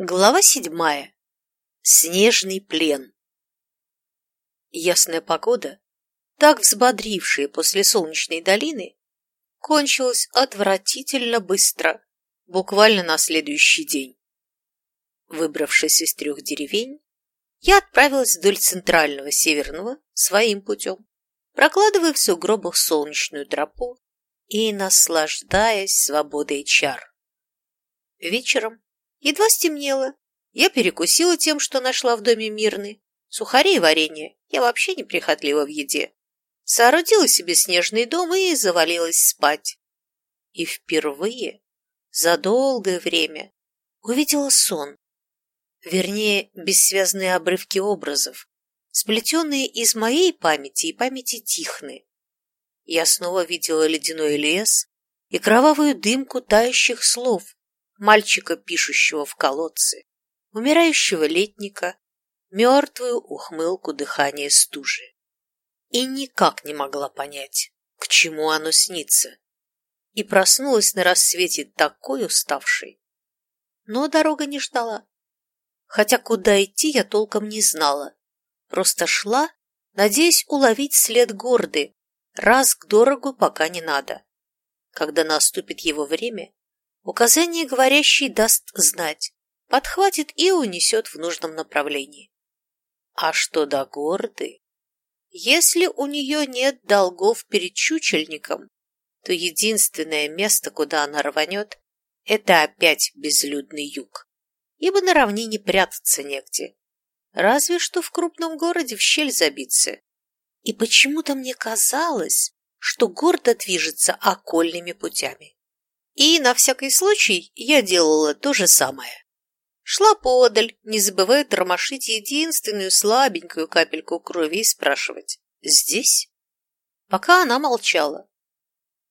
Глава седьмая. Снежный плен. Ясная погода, так взбодрившая после солнечной долины, кончилась отвратительно быстро, буквально на следующий день. Выбравшись из трех деревень, я отправилась вдоль центрального северного своим путем, прокладывая в сугробах солнечную тропу и наслаждаясь свободой чар. Вечером Едва стемнело. Я перекусила тем, что нашла в доме Мирны. Сухари и варенье. Я вообще неприхотлива в еде. Соорудила себе снежный дом и завалилась спать. И впервые за долгое время увидела сон. Вернее, бессвязные обрывки образов, сплетенные из моей памяти и памяти Тихны. Я снова видела ледяной лес и кровавую дымку тающих слов, мальчика, пишущего в колодце, умирающего летника, мертвую ухмылку дыхания стужи. И никак не могла понять, к чему оно снится. И проснулась на рассвете такой уставшей. Но дорога не ждала. Хотя куда идти я толком не знала. Просто шла, надеясь уловить след горды, раз к дорогу пока не надо. Когда наступит его время, Указание говорящий даст знать, подхватит и унесет в нужном направлении. А что до горды? Если у нее нет долгов перед чучельником, то единственное место, куда она рванет, это опять безлюдный юг, ибо на равнине прятаться негде. Разве что в крупном городе в щель забиться. И почему-то мне казалось, что гордо движется окольными путями. И на всякий случай я делала то же самое. Шла подаль, не забывая тормошить единственную слабенькую капельку крови и спрашивать «Здесь?». Пока она молчала.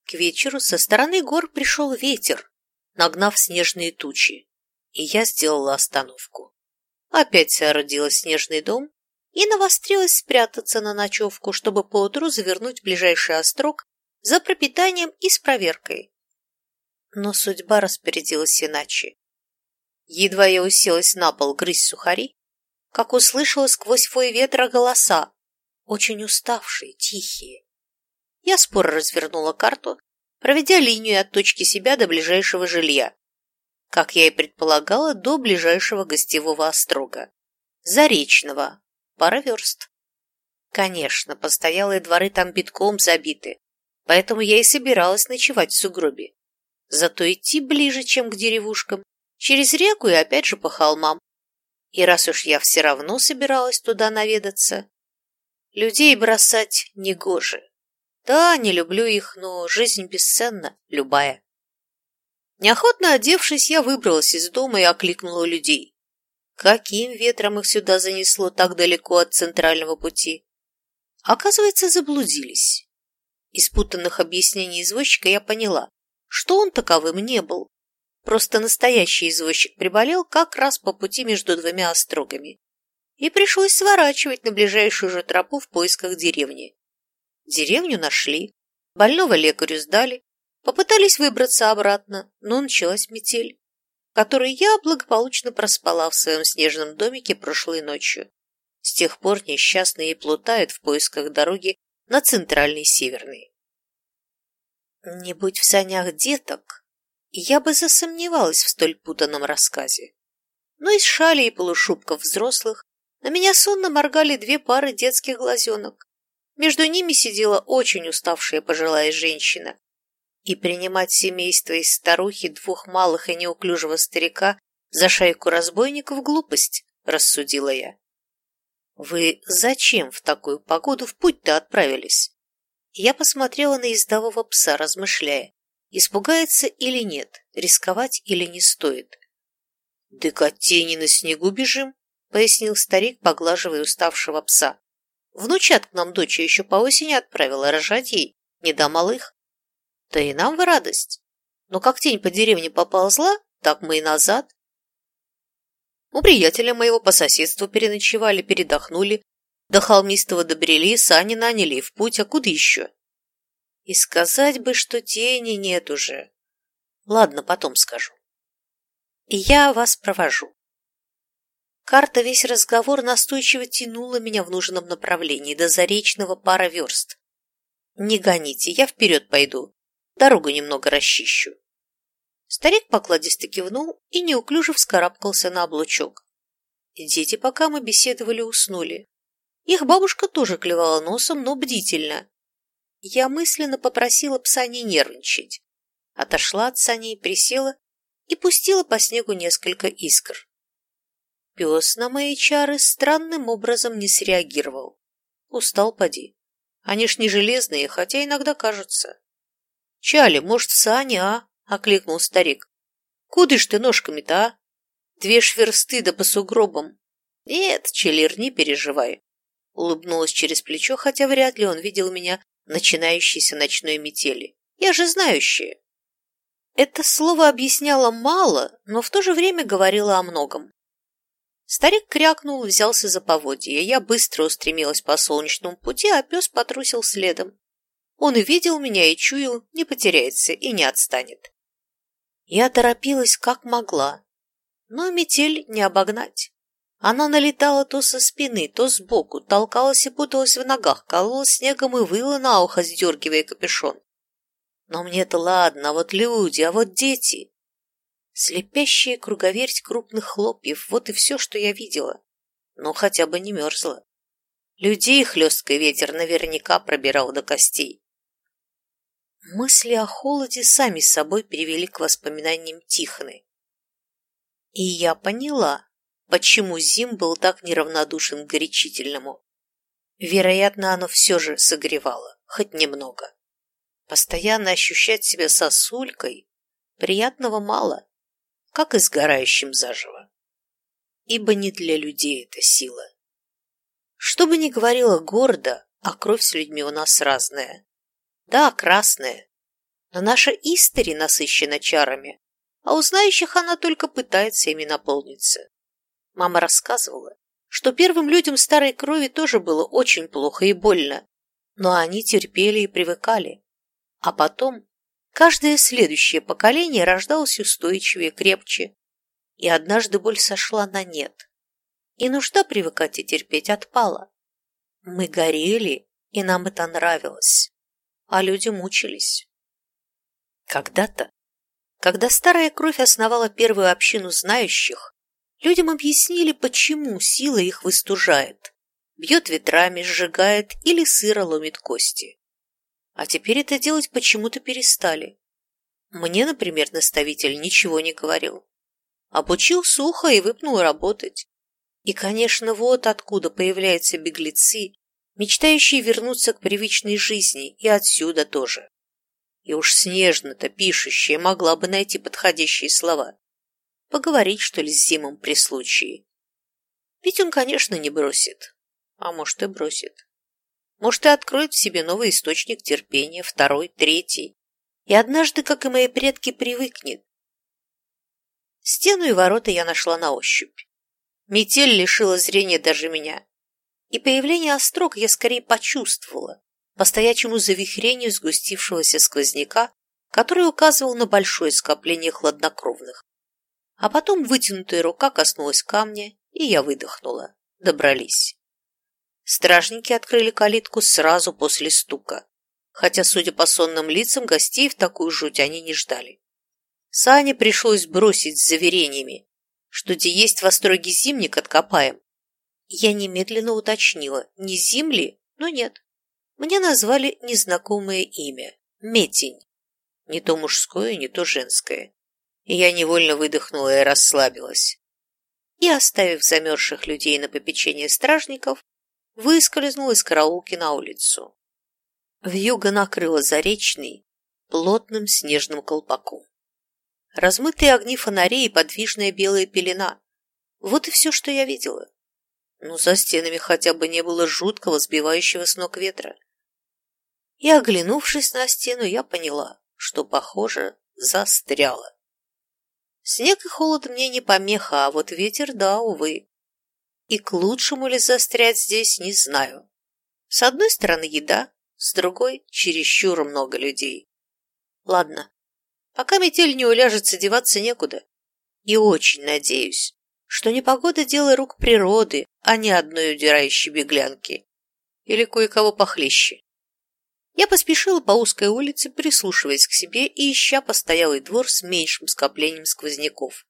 К вечеру со стороны гор пришел ветер, нагнав снежные тучи, и я сделала остановку. Опять соорудила снежный дом и навострилась спрятаться на ночевку, чтобы поутру завернуть ближайший острог за пропитанием и с проверкой. Но судьба распорядилась иначе. Едва я уселась на пол грызть сухари, как услышала сквозь вой ветра голоса, очень уставшие, тихие. Я споро развернула карту, проведя линию от точки себя до ближайшего жилья. Как я и предполагала, до ближайшего гостевого острога. Заречного. Пара верст. Конечно, постоялые дворы там битком забиты, поэтому я и собиралась ночевать в сугробе. Зато идти ближе, чем к деревушкам, через реку и опять же по холмам. И раз уж я все равно собиралась туда наведаться, людей бросать негоже. Да, не люблю их, но жизнь бесценна, любая. Неохотно одевшись, я выбралась из дома и окликнула людей. Каким ветром их сюда занесло так далеко от центрального пути? Оказывается, заблудились. Из путанных объяснений извозчика я поняла, что он таковым не был. Просто настоящий извозчик приболел как раз по пути между двумя острогами. И пришлось сворачивать на ближайшую же тропу в поисках деревни. Деревню нашли, больного лекарю сдали, попытались выбраться обратно, но началась метель, которой я благополучно проспала в своем снежном домике прошлой ночью. С тех пор несчастные плутают в поисках дороги на центральный северный. Не будь в санях деток, я бы засомневалась в столь путанном рассказе. Но из шали и полушубков взрослых на меня сонно моргали две пары детских глазенок. Между ними сидела очень уставшая пожилая женщина. И принимать семейство из старухи, двух малых и неуклюжего старика за шайку разбойников глупость, рассудила я. Вы зачем в такую погоду в путь-то отправились? Я посмотрела на ездового пса, размышляя, испугается или нет, рисковать или не стоит. «Да от тени на снегу бежим», — пояснил старик, поглаживая уставшего пса. «Внучат к нам дочь еще по осени отправила рожать ей, не до малых. Да и нам в радость. Но как тень по деревне поползла, так мы и назад. У приятеля моего по соседству переночевали, передохнули, до холмистого добрели, сани наняли в путь, а куда еще? И сказать бы, что тени нет уже. Ладно, потом скажу. И я вас провожу. Карта весь разговор настойчиво тянула меня в нужном направлении, до заречного пара верст. «Не гоните, я вперед пойду, дорогу немного расчищу». Старик покладисто кивнул и неуклюже вскарабкался на облучок. Дети, пока мы беседовали, уснули. Их бабушка тоже клевала носом, но бдительно. Я мысленно попросила пса не нервничать. Отошла от саней, присела и пустила по снегу несколько искр. Пес на мои чары странным образом не среагировал. Устал поди. Они ж не железные, хотя иногда кажутся. «Чали, может, в сане, а?» — окликнул старик. «Куда ж ты ножками-то, а? Две шверсты да по сугробам». «Нет, Челир, не переживай улыбнулась через плечо, хотя вряд ли он видел меня начинающейся ночной метели. Я же знающая. Это слово объясняло мало, но в то же время говорило о многом. Старик крякнул и взялся за поводье. Я быстро устремилась по солнечному пути, а пес потрусил следом. Он увидел меня и чуял, не потеряется и не отстанет. Я торопилась как могла, но метель не обогнать. Она налетала то со спины, то сбоку, толкалась и путалась в ногах, колола снегом и выла на ухо, сдергивая капюшон. Но мне-то ладно, а вот люди, а вот дети. Слепящая круговерть крупных хлопьев, вот и все, что я видела. Но хотя бы не мерзла. Людей хлесткий ветер наверняка пробирал до костей. Мысли о холоде сами собой привели к воспоминаниям Тихоны. И я поняла, почему Зим был так неравнодушен к горячительному. Вероятно, оно все же согревало, хоть немного. Постоянно ощущать себя сосулькой приятного мало, как и сгорающим заживо. Ибо не для людей эта сила. Что бы ни говорила гордо, а кровь с людьми у нас разная. Да, красная, но наша истори насыщена чарами, а у она только пытается ими наполниться. Мама рассказывала, что первым людям старой крови тоже было очень плохо и больно, но они терпели и привыкали. А потом каждое следующее поколение рождалось устойчивее, крепче, и однажды боль сошла на нет. И нужда привыкать и терпеть отпала. Мы горели, и нам это нравилось, а люди мучились. Когда-то, когда старая кровь основала первую общину знающих, Людям объяснили, почему сила их выстужает, бьет ветрами, сжигает или сыро ломит кости. А теперь это делать почему-то перестали. Мне, например, наставитель ничего не говорил. Обучил сухо и выпнул работать. И, конечно, вот откуда появляются беглецы, мечтающие вернуться к привычной жизни, и отсюда тоже. И уж снежно-то пишущая могла бы найти подходящие слова. Поговорить, что ли, с Зимом при случае. Ведь он, конечно, не бросит. А может, и бросит. Может, и откроет в себе новый источник терпения, второй, третий. И однажды, как и мои предки, привыкнет. Стену и ворота я нашла на ощупь. Метель лишила зрения даже меня. И появление острог я скорее почувствовала, по стоячему завихрению сгустившегося сквозняка, который указывал на большое скопление хладнокровных. А потом вытянутая рука коснулась камня, и я выдохнула. Добрались. Стражники открыли калитку сразу после стука, хотя, судя по сонным лицам, гостей в такую жуть они не ждали. Сане пришлось бросить с заверениями, что где есть в остроге зимник, откопаем. Я немедленно уточнила, не зимли, но нет. Мне назвали незнакомое имя – Метень. Не то мужское, не то женское и я невольно выдохнула и расслабилась. И, оставив замерзших людей на попечение стражников, выскользнул из караулки на улицу. Вьюга накрыла заречный плотным снежным колпаком. Размытые огни фонарей и подвижная белая пелена. Вот и все, что я видела. Но за стенами хотя бы не было жуткого, сбивающего с ног ветра. И, оглянувшись на стену, я поняла, что, похоже, застряла. Снег и холод мне не помеха, а вот ветер, да, увы. И к лучшему ли застрять здесь, не знаю. С одной стороны еда, с другой чересчур много людей. Ладно, пока метель не уляжется, деваться некуда. И очень надеюсь, что непогода – дело рук природы, а не одной удирающей беглянки. Или кое-кого похлеще. Я поспешила по узкой улице, прислушиваясь к себе и ища постоялый двор с меньшим скоплением сквозняков.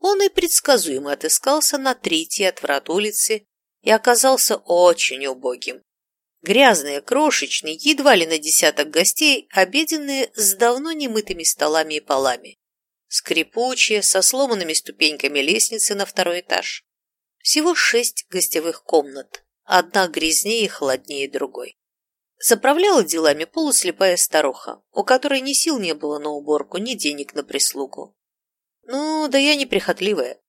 Он и предсказуемо отыскался на третьей от врат улицы и оказался очень убогим. Грязные, крошечные, едва ли на десяток гостей, обеденные с давно немытыми столами и полами. Скрипучие, со сломанными ступеньками лестницы на второй этаж. Всего шесть гостевых комнат, одна грязнее и холоднее другой. Заправляла делами полуслепая старуха, у которой ни сил не было на уборку, ни денег на прислугу. Ну, да я неприхотливая.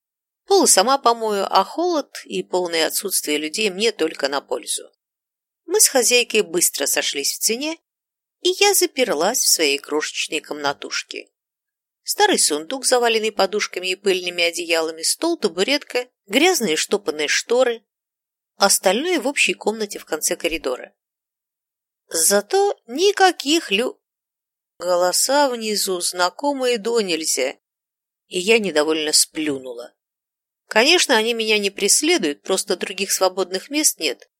Пол сама помою, а холод и полное отсутствие людей мне только на пользу. Мы с хозяйкой быстро сошлись в цене, и я заперлась в своей крошечной комнатушке. Старый сундук, заваленный подушками и пыльными одеялами, стол, табуретка, грязные штопанные шторы. Остальное в общей комнате в конце коридора. Зато никаких лю... Голоса внизу, знакомые до нельзя, и я недовольно сплюнула. Конечно, они меня не преследуют, просто других свободных мест нет.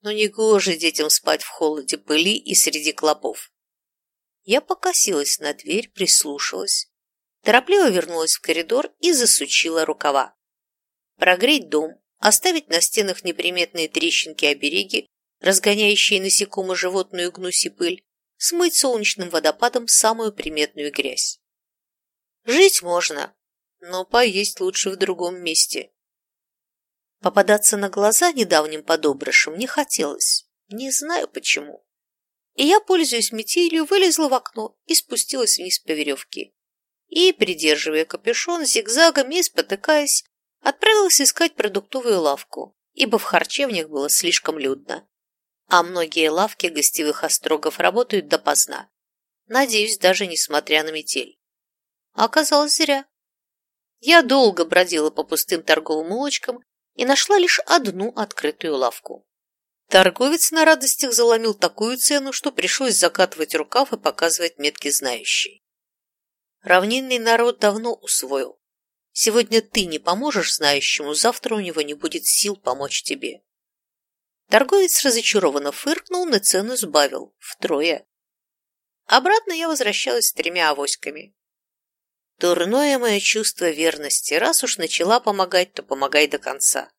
Но не гоже детям спать в холоде пыли и среди клопов. Я покосилась на дверь, прислушалась. Торопливо вернулась в коридор и засучила рукава. Прогреть дом, оставить на стенах неприметные трещинки-обереги, разгоняющие насекомо животную гнусь и пыль, смыть солнечным водопадом самую приметную грязь. Жить можно, но поесть лучше в другом месте. Попадаться на глаза недавним подобрышам не хотелось, не знаю почему. И я, пользуясь метелью, вылезла в окно и спустилась вниз по веревке и, придерживая капюшон, зигзагами и спотыкаясь, отправилась искать продуктовую лавку, ибо в харчевнях было слишком людно. А многие лавки гостевых острогов работают допоздна. Надеюсь, даже несмотря на метель. А оказалось зря. Я долго бродила по пустым торговым улочкам и нашла лишь одну открытую лавку. Торговец на радостях заломил такую цену, что пришлось закатывать рукав и показывать метки знающий. Равнинный народ давно усвоил. Сегодня ты не поможешь знающему, завтра у него не будет сил помочь тебе. Торговец разочарованно фыркнул, на цену сбавил. Втрое. Обратно я возвращалась с тремя авоськами. Дурное мое чувство верности. Раз уж начала помогать, то помогай до конца.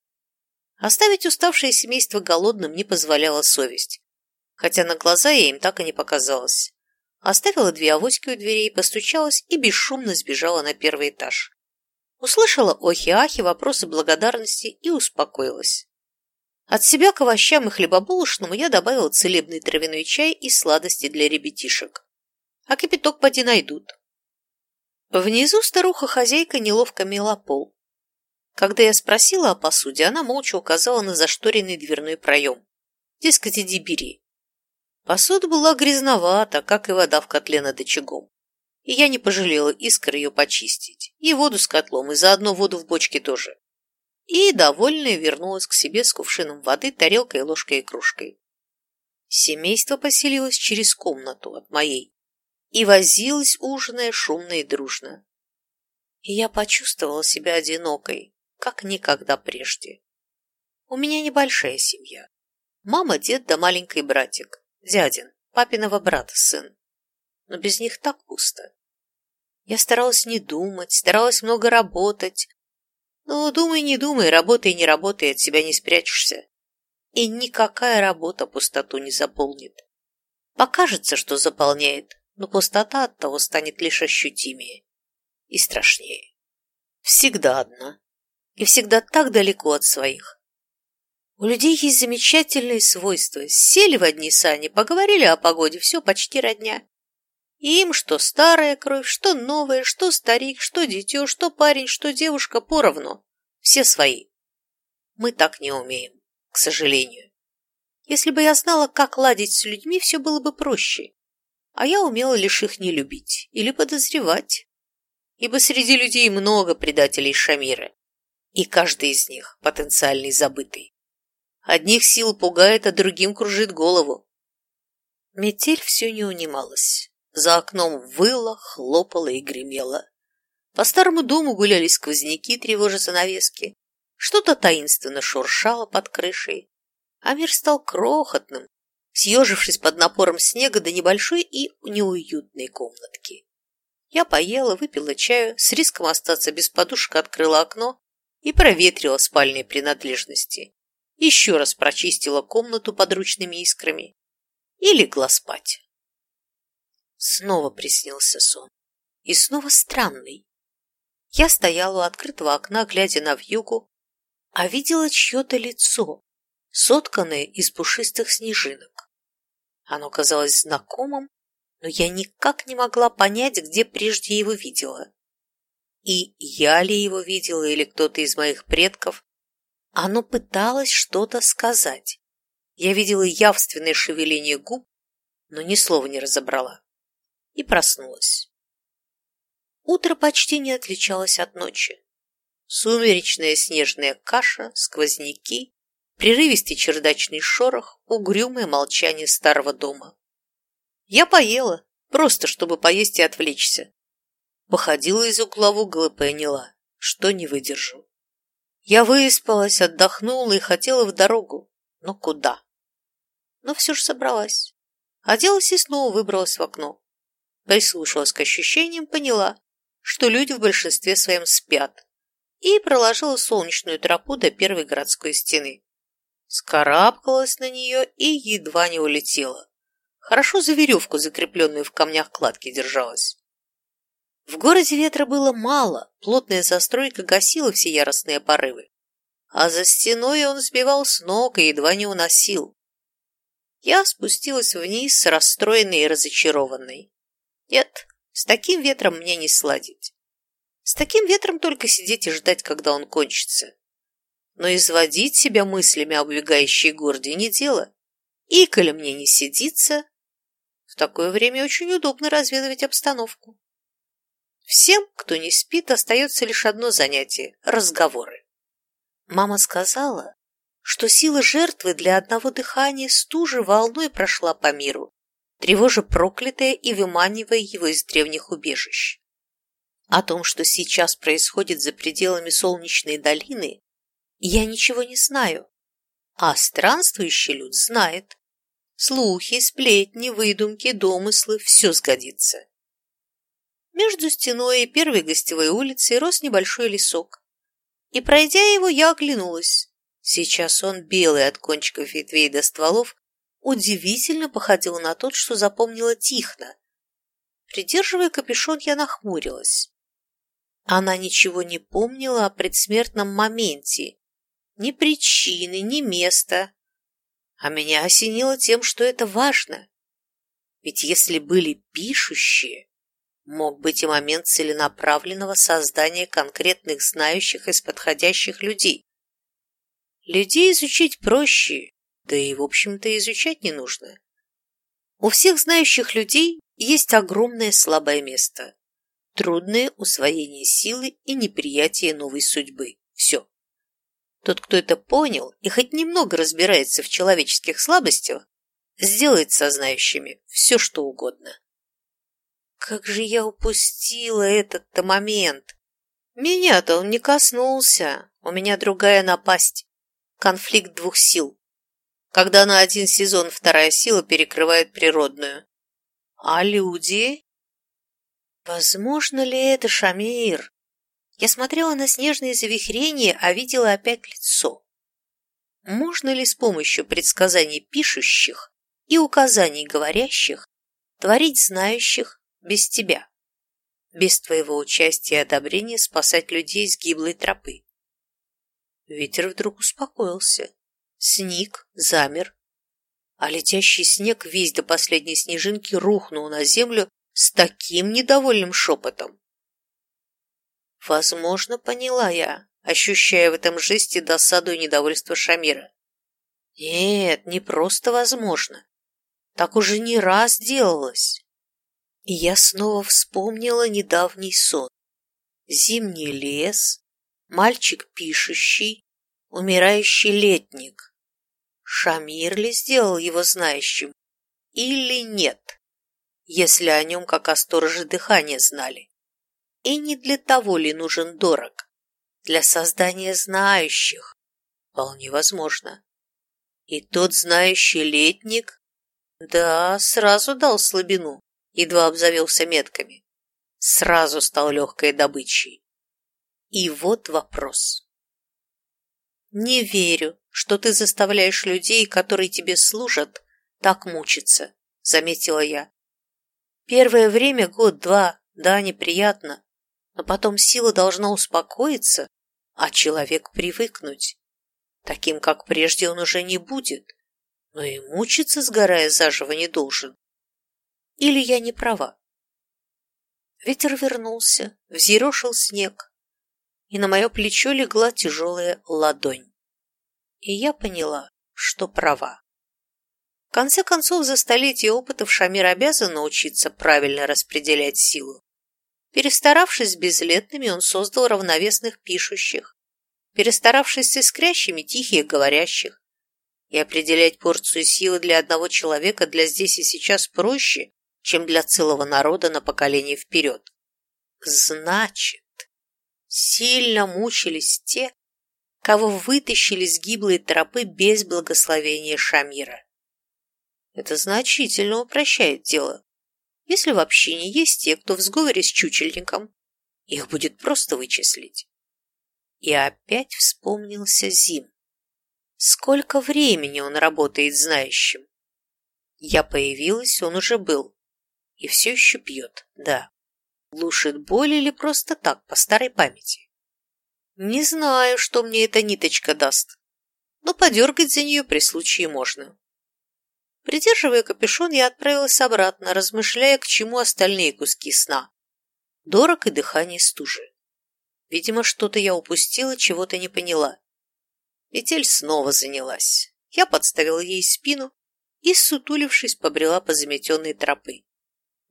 Оставить уставшее семейство голодным не позволяла совесть, хотя на глаза я им так и не показалась. Оставила две авоськи у дверей, постучалась и бесшумно сбежала на первый этаж. Услышала охи-ахи, вопросы благодарности и успокоилась. От себя к овощам и хлебобулочному я добавила целебный травяной чай и сладости для ребятишек. А кипяток поди найдут. Внизу старуха-хозяйка неловко мела пол. Когда я спросила о посуде, она молча указала на зашторенный дверной проем. Дескать, иди бери. Посуда была грязновата, как и вода в котле над очагом. И я не пожалела искр ее почистить. И воду с котлом, и заодно воду в бочке тоже. И, довольная, вернулась к себе с кувшином воды, тарелкой, ложкой и кружкой. Семейство поселилось через комнату от моей и возилось, ужиная шумно и дружно. И я почувствовала себя одинокой, как никогда прежде. У меня небольшая семья. Мама, дед да маленький братик. Дядин, папиного брата сын. Но без них так пусто. Я старалась не думать, старалась много работать. Ну, думай, не думай, работай, не работай, от себя не спрячешься. И никакая работа пустоту не заполнит. Покажется, что заполняет, но пустота от того станет лишь ощутимее и страшнее. Всегда одна. И всегда так далеко от своих. У людей есть замечательные свойства. Сели в одни сани, поговорили о погоде, все почти родня. Им что старая кровь, что новая, что старик, что дитё, что парень, что девушка поровну. Все свои. Мы так не умеем, к сожалению. Если бы я знала, как ладить с людьми, все было бы проще. А я умела лишь их не любить или подозревать. Ибо среди людей много предателей Шамира, и каждый из них потенциальный забытый. Одних сил пугает, а другим кружит голову. Метель все не унималась. За окном выла, хлопала и гремела. По старому дому гуляли сквозняки, тревожа занавески. Что-то таинственно шуршало под крышей. А мир стал крохотным, съежившись под напором снега до небольшой и неуютной комнатки. Я поела, выпила чаю, с риском остаться без подушек открыла окно и проветрила спальные принадлежности. Еще раз прочистила комнату подручными искрами и легла спать. Снова приснился сон. И снова странный. Я стояла у открытого окна, глядя на вьюгу, а видела чье-то лицо, сотканное из пушистых снежинок. Оно казалось знакомым, но я никак не могла понять, где прежде его видела. И я ли его видела или кто-то из моих предков, оно пыталось что-то сказать. Я видела явственное шевеление губ, но ни слова не разобрала. И проснулась. Утро почти не отличалось от ночи. Сумеречная снежная каша, сквозняки, прерывистый чердачный шорох, угрюмое молчание старого дома. Я поела, просто чтобы поесть и отвлечься. Походила из угла в угол и поняла, что не выдержу. Я выспалась, отдохнула и хотела в дорогу. Но куда? Но все же собралась. Оделась и снова выбралась в окно. Прислушалась к ощущениям, поняла, что люди в большинстве своем спят, и проложила солнечную тропу до первой городской стены. Скарабкалась на нее и едва не улетела. Хорошо за веревку, закрепленную в камнях кладки, держалась. В городе ветра было мало, плотная застройка гасила все яростные порывы. А за стеной он сбивал с ног и едва не уносил. Я спустилась вниз, расстроенной и разочарованной. Нет, с таким ветром мне не сладить. С таким ветром только сидеть и ждать, когда он кончится. Но изводить себя мыслями об убегающей городе не дело. И, коли мне не сидится, в такое время очень удобно разведывать обстановку. Всем, кто не спит, остается лишь одно занятие – разговоры. Мама сказала, что сила жертвы для одного дыхания стужи волной прошла по миру, тревожа проклятое и выманивая его из древних убежищ. О том, что сейчас происходит за пределами солнечной долины, я ничего не знаю, а странствующий люд знает. Слухи, сплетни, выдумки, домыслы – все сгодится. Между стеной и первой гостевой улицей рос небольшой лесок. И, пройдя его, я оглянулась. Сейчас он, белый от кончиков ветвей до стволов, удивительно походил на тот, что запомнила Тихна. Придерживая капюшон, я нахмурилась. Она ничего не помнила о предсмертном моменте, ни причины, ни места. А меня осенило тем, что это важно. Ведь если были пишущие, мог быть и момент целенаправленного создания конкретных знающих из подходящих людей. Людей изучить проще, да и, в общем-то, изучать не нужно. У всех знающих людей есть огромное слабое место. Трудное усвоение силы и неприятие новой судьбы. Все. Тот, кто это понял и хоть немного разбирается в человеческих слабостях, сделает со знающими все, что угодно. Как же я упустила этот-то момент! Меня-то он не коснулся, у меня другая напасть. Конфликт двух сил когда на один сезон вторая сила перекрывает природную. А люди? Возможно ли это, Шамир? Я смотрела на снежные завихрения, а видела опять лицо. Можно ли с помощью предсказаний пишущих и указаний говорящих творить знающих без тебя? Без твоего участия и одобрения спасать людей с гиблой тропы? Ветер вдруг успокоился сник, замер, а летящий снег весь до последней снежинки рухнул на землю с таким недовольным шепотом. Возможно, поняла я, ощущая в этом жесте досаду и недовольство Шамира. Нет, не просто возможно. Так уже не раз делалось. И я снова вспомнила недавний сон. Зимний лес, мальчик пишущий, умирающий летник. Шамир ли сделал его знающим или нет, если о нем как о стороже дыхания знали? И не для того ли нужен дорог? Для создания знающих. Вполне возможно. И тот знающий летник, да, сразу дал слабину, едва обзавелся метками. Сразу стал легкой добычей. И вот вопрос. Не верю, что ты заставляешь людей, которые тебе служат, так мучиться, заметила я. Первое время, год-два, да, неприятно, но потом сила должна успокоиться, а человек привыкнуть. Таким, как прежде, он уже не будет, но и мучиться, сгорая заживо, не должен. Или я не права? Ветер вернулся, взъерошил снег, и на мое плечо легла тяжелая ладонь. И я поняла, что права. В конце концов, за столетие опытов Шамир обязан научиться правильно распределять силу. Перестаравшись с безлетными, он создал равновесных пишущих, перестаравшись с искрящими, тихих говорящих. И определять порцию силы для одного человека для здесь и сейчас проще, чем для целого народа на поколение вперед. Значит, сильно мучились те, кого вытащили с гиблой тропы без благословения Шамира. Это значительно упрощает дело. Если вообще не есть те, кто в сговоре с чучельником, их будет просто вычислить. И опять вспомнился Зим. Сколько времени он работает знающим? Я появилась, он уже был. И все еще пьет, да. Глушит боль или просто так, по старой памяти? Не знаю, что мне эта ниточка даст, но подергать за нее при случае можно. Придерживая капюшон, я отправилась обратно, размышляя, к чему остальные куски сна. Дорог и дыхание стужи. Видимо, что-то я упустила, чего-то не поняла. Метель снова занялась. Я подставила ей спину и, сутулившись, побрела по заметенной тропы.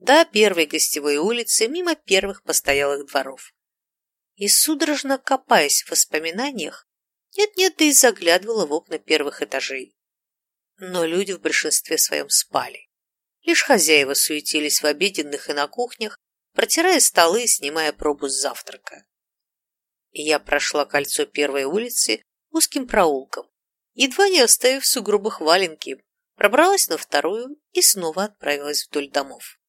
До первой гостевой улицы, мимо первых постоялых дворов. И, судорожно копаясь в воспоминаниях, нет-нет, да и заглядывала в окна первых этажей но люди в большинстве своем спали. Лишь хозяева суетились в обеденных и на кухнях, протирая столы и снимая пробу с завтрака. И я прошла кольцо первой улицы узким проулком, едва не оставив сугробах валенки, пробралась на вторую и снова отправилась вдоль домов.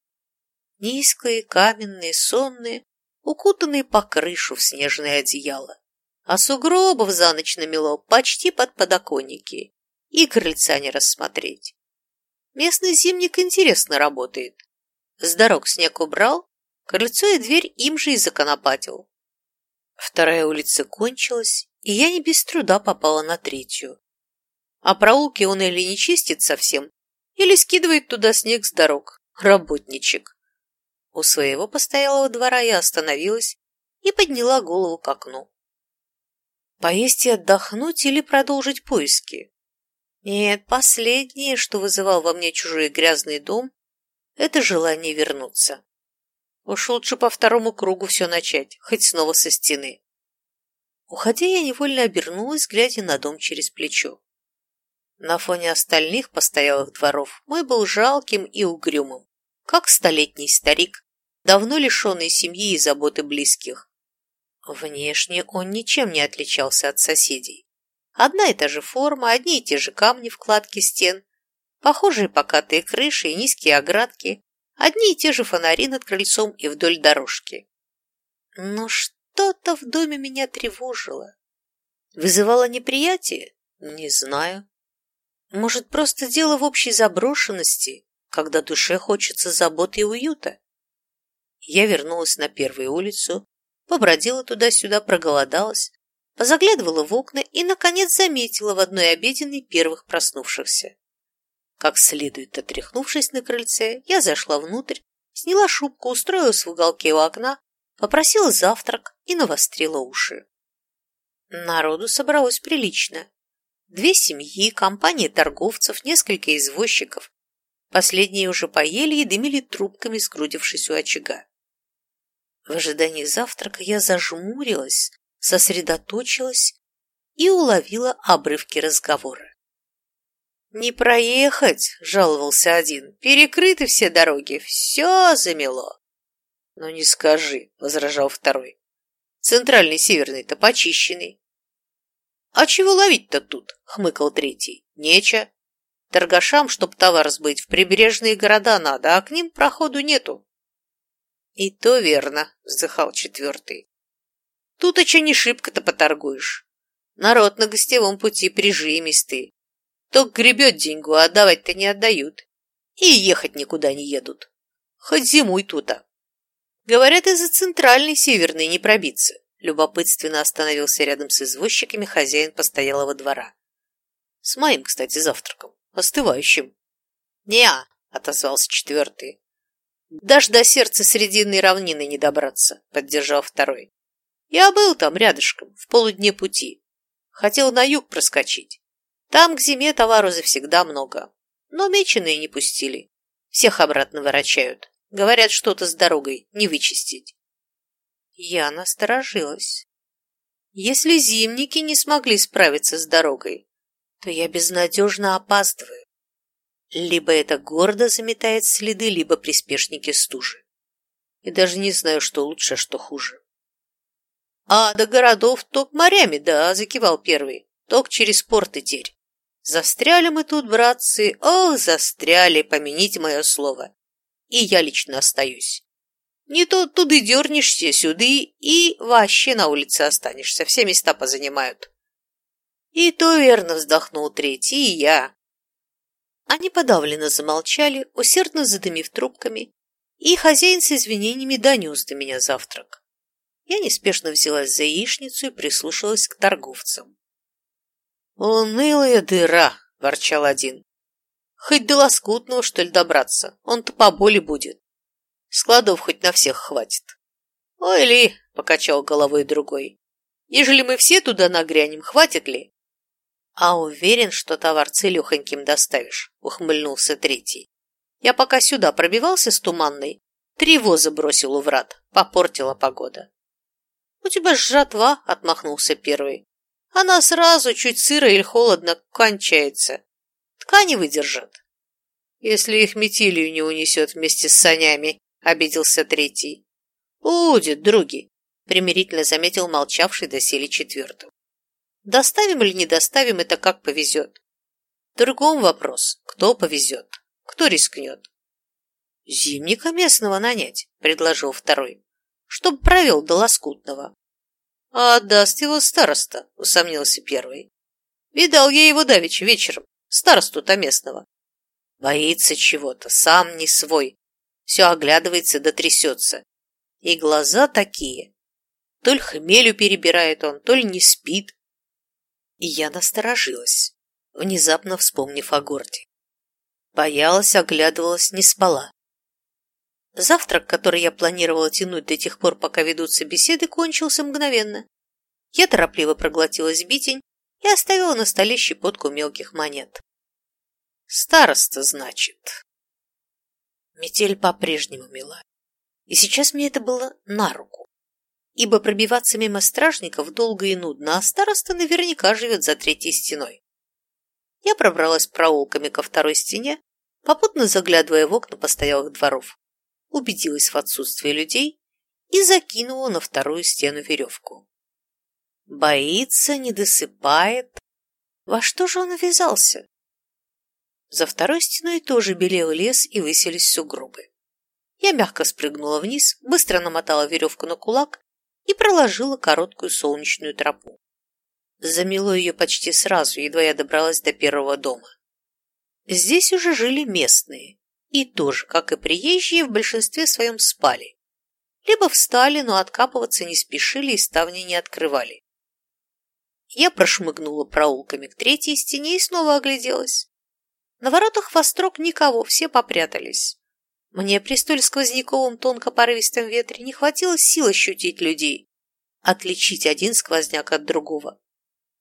Низкие, каменные, сонные, укутанные по крышу в снежное одеяло, а сугробов за ночь намело почти под подоконники, и крыльца не рассмотреть. Местный зимник интересно работает. С дорог снег убрал, крыльцо и дверь им же и законопатил. Вторая улица кончилась, и я не без труда попала на третью. А проулки он или не чистит совсем, или скидывает туда снег с дорог. Работничек. У своего постоялого двора я остановилась и подняла голову к окну. Поесть и отдохнуть или продолжить поиски? Нет, последнее, что вызывал во мне чужой грязный дом, это желание вернуться. Уж лучше по второму кругу все начать, хоть снова со стены. Уходя, я невольно обернулась, глядя на дом через плечо. На фоне остальных постоялых дворов мой был жалким и угрюмым, как столетний старик, давно лишенный семьи и заботы близких. Внешне он ничем не отличался от соседей. Одна и та же форма, одни и те же камни вкладки стен, похожие покатые крыши и низкие оградки, одни и те же фонари над крыльцом и вдоль дорожки. Но что-то в доме меня тревожило. Вызывало неприятие? Не знаю. Может, просто дело в общей заброшенности, когда душе хочется заботы и уюта? Я вернулась на первую улицу, побродила туда-сюда, проголодалась, позаглядывала в окна и, наконец, заметила в одной обеденной первых проснувшихся. Как следует отряхнувшись на крыльце, я зашла внутрь, сняла шубку, устроилась в уголке у окна, попросила завтрак и навострила уши. Народу собралось прилично. Две семьи, компания торговцев, несколько извозчиков. Последние уже поели и дымили трубками, скрутившись у очага. В ожидании завтрака я зажмурилась, сосредоточилась и уловила обрывки разговора. «Не проехать!» – жаловался один. «Перекрыты все дороги, все замело!» Ну не скажи, возражал второй. Центральный северный-то почищенный. А чего ловить-то тут? хмыкал третий. Нече. Торгашам, чтоб товар сбыть, в прибрежные города надо, а к ним проходу нету. И то верно, вздыхал четвертый. Тут еще не шибко-то поторгуешь. Народ на гостевом пути прижимистый. То гребет деньгу, а отдавать-то не отдают. И ехать никуда не едут. Хоть зимуй тута. Говорят, из-за центральной северной не пробиться. Любопытственно остановился рядом с извозчиками хозяин постоялого двора. С моим, кстати, завтраком. Остывающим. «Не-а», отозвался четвертый. «Даже до сердца Срединной равнины не добраться», — поддержал второй. «Я был там рядышком, в полудне пути. Хотел на юг проскочить. Там к зиме товару завсегда много. Но меченые не пустили. Всех обратно ворочают. Говорят, что-то с дорогой не вычистить». Я насторожилась. Если зимники не смогли справиться с дорогой, то я безнадежно опаздываю. Либо это гордо заметает следы, либо приспешники стужи. И даже не знаю, что лучше, а что хуже. А до городов ток морями, да, закивал первый. Ток через порт и терь. Застряли мы тут, братцы, ох, застряли, помяните мое слово. И я лично остаюсь. Не то туды дернешься, сюды, и вообще на улице останешься, все места позанимают. И то верно вздохнул третий, и я. Они подавленно замолчали, усердно задымив трубками, и хозяин с извинениями донес до меня завтрак. Я неспешно взялась за яичницу и прислушалась к торговцам. «Унылая дыра!» – ворчал один. «Хоть до лоскутного, что ли, добраться, он-то поболе будет. Складов хоть на всех хватит». «Ой ли!» – покачал головой другой. «Ежели мы все туда нагрянем, хватит ли?» «А уверен, что товар целехоньким доставишь», — ухмыльнулся третий. «Я пока сюда пробивался с туманной, три воза бросил у врат, попортила погода». «У тебя ж жатва», — отмахнулся первый. «Она сразу, чуть сыро или холодно, кончается. Ткани выдержат». «Если их метелью не унесет вместе с санями», — обиделся третий. «Будет, други», — примирительно заметил молчавший доселе четвертый. Доставим или не доставим, это как повезет. Другом вопрос, кто повезет, кто рискнет. Зимника местного нанять, предложил второй, чтоб провел до лоскутного. А отдаст его староста, усомнился первый. Видал я его давеча вечером, старосту-то местного. Боится чего-то, сам не свой. Все оглядывается да трясется. И глаза такие. То ли хмелю перебирает он, то ли не спит. И я насторожилась, внезапно вспомнив о Горде. Боялась, оглядывалась, не спала. Завтрак, который я планировала тянуть до тех пор, пока ведутся беседы, кончился мгновенно. Я торопливо проглотила сбитень и оставила на столе щепотку мелких монет. Староста, значит. Метель по-прежнему мила. И сейчас мне это было на руку ибо пробиваться мимо стражников долго и нудно, а староста наверняка живет за третьей стеной. Я пробралась проулками ко второй стене, попутно заглядывая в окна постоялых дворов, убедилась в отсутствии людей и закинула на вторую стену веревку. Боится, не досыпает. Во что же он ввязался? За второй стеной тоже белел лес и выселись сугробы. Я мягко спрыгнула вниз, быстро намотала веревку на кулак и проложила короткую солнечную тропу. Замело ее почти сразу, едва я добралась до первого дома. Здесь уже жили местные, и тоже, как и приезжие, в большинстве своем спали. Либо встали, но откапываться не спешили и ставни не открывали. Я прошмыгнула проулками к третьей стене и снова огляделась. На воротах вострок никого, все попрятались. Мне при столь сквозняковом тонко-порывистом ветре не хватило сил ощутить людей, отличить один сквозняк от другого.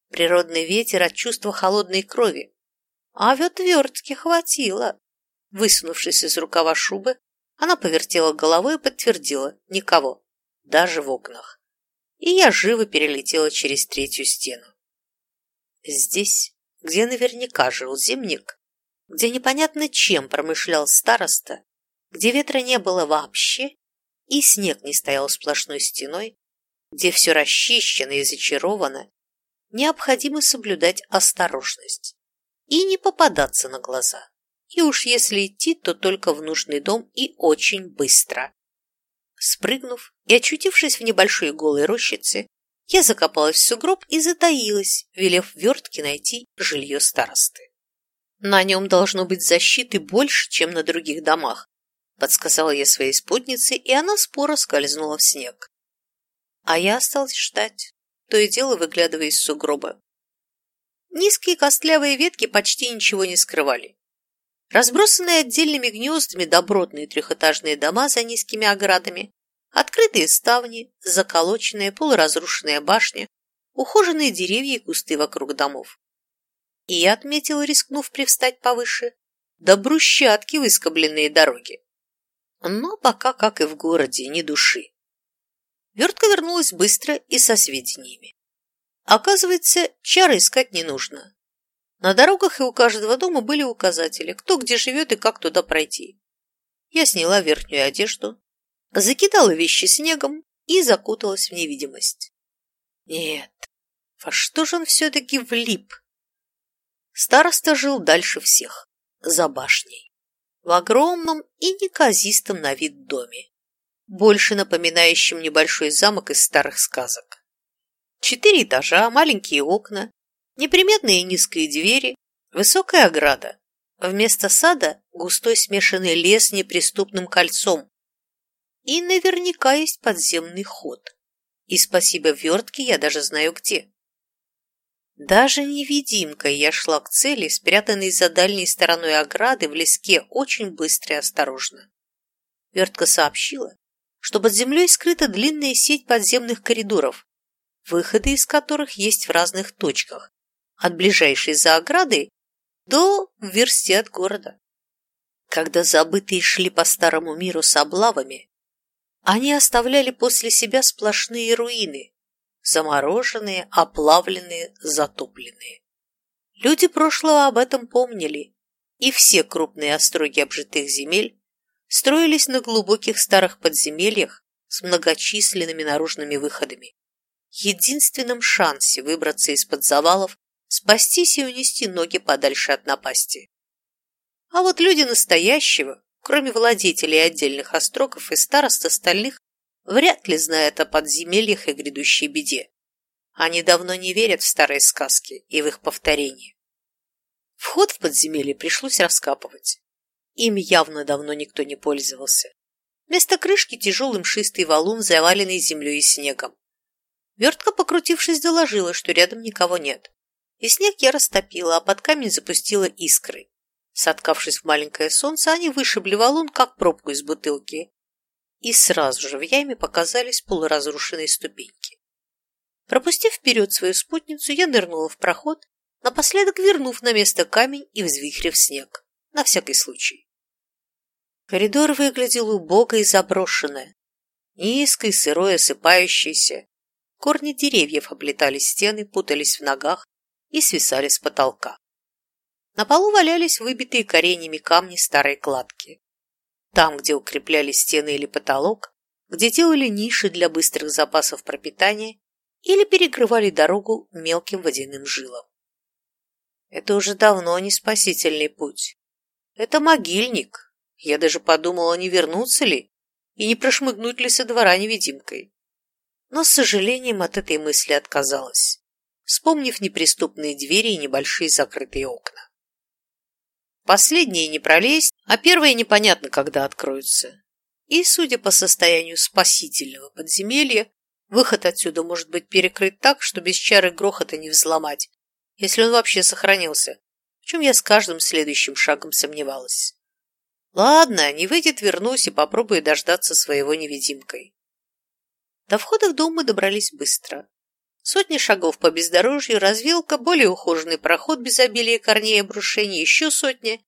Природный ветер от чувства холодной крови. А вот хватило. Высунувшись из рукава шубы, она повертела головой и подтвердила – никого, даже в окнах. И я живо перелетела через третью стену. Здесь, где наверняка жил зимник, где непонятно чем промышлял староста, где ветра не было вообще, и снег не стоял сплошной стеной, где все расчищено и зачаровано, необходимо соблюдать осторожность и не попадаться на глаза. И уж если идти, то только в нужный дом и очень быстро. Спрыгнув и очутившись в небольшой голой рощице, я закопалась в сугроб и затаилась, велев вертке найти жилье старосты. На нем должно быть защиты больше, чем на других домах, подсказала я своей спутнице, и она споро скользнула в снег. А я осталась ждать, то и дело выглядывая из сугроба. Низкие костлявые ветки почти ничего не скрывали. Разбросанные отдельными гнездами добротные трехэтажные дома за низкими оградами, открытые ставни, заколоченная полуразрушенная башня, ухоженные деревья и кусты вокруг домов. И я отметила, рискнув привстать повыше, до брусчатки выскобленные дороги. Но пока, как и в городе, ни души. Вертка вернулась быстро и со сведениями. Оказывается, чары искать не нужно. На дорогах и у каждого дома были указатели, кто где живет и как туда пройти. Я сняла верхнюю одежду, закидала вещи снегом и закуталась в невидимость. Нет, во что же он все-таки влип? Староста жил дальше всех, за башней, в огромном и неказистом на вид доме, больше напоминающем небольшой замок из старых сказок. Четыре этажа, маленькие окна, неприметные низкие двери, высокая ограда. Вместо сада густой смешанный лес неприступным кольцом. И наверняка есть подземный ход. И спасибо вертке я даже знаю где. Даже невидимкой я шла к цели, спрятанной за дальней стороной ограды в леске очень быстро и осторожно. Вертка сообщила, что под землей скрыта длинная сеть подземных коридоров, выходы из которых есть в разных точках, от ближайшей за оградой до версти от города. Когда забытые шли по старому миру с облавами, они оставляли после себя сплошные руины, замороженные, оплавленные, затопленные. Люди прошлого об этом помнили, и все крупные остроги обжитых земель строились на глубоких старых подземельях с многочисленными наружными выходами. Единственном шансе выбраться из-под завалов, спастись и унести ноги подальше от напасти. А вот люди настоящего, кроме владетелей отдельных острогов и старост остальных, вряд ли знает о подземельях и грядущей беде. Они давно не верят в старые сказки и в их повторение. Вход в подземелье пришлось раскапывать. Им явно давно никто не пользовался. Вместо крышки тяжелый мшистый валун, заваленный землей и снегом. Вертка, покрутившись, доложила, что рядом никого нет. И снег я растопила, а под камень запустила искры. Соткавшись в маленькое солнце, они вышибли валун, как пробку из бутылки, и сразу же в яме показались полуразрушенные ступеньки. Пропустив вперед свою спутницу, я нырнула в проход, напоследок вернув на место камень и взвихрив снег, на всякий случай. Коридор выглядел убого и заброшенно, низкий, сырой, осыпающийся. Корни деревьев облетали стены, путались в ногах и свисали с потолка. На полу валялись выбитые коренями камни старой кладки. Там, где укрепляли стены или потолок, где делали ниши для быстрых запасов пропитания или перекрывали дорогу мелким водяным жилам. Это уже давно не спасительный путь. Это могильник. Я даже подумала, не вернуться ли и не прошмыгнуть ли со двора невидимкой. Но с сожалением от этой мысли отказалась, вспомнив неприступные двери и небольшие закрытые окна. Последние не пролезть, а первые непонятно, когда откроются. И, судя по состоянию спасительного подземелья, выход отсюда может быть перекрыт так, что без чары грохота не взломать, если он вообще сохранился, в чем я с каждым следующим шагом сомневалась. Ладно, не выйдет, вернусь и попробую дождаться своего невидимкой. До входа в дом мы добрались быстро. Сотни шагов по бездорожью, развилка, более ухоженный проход без обилия корней и обрушений, еще сотня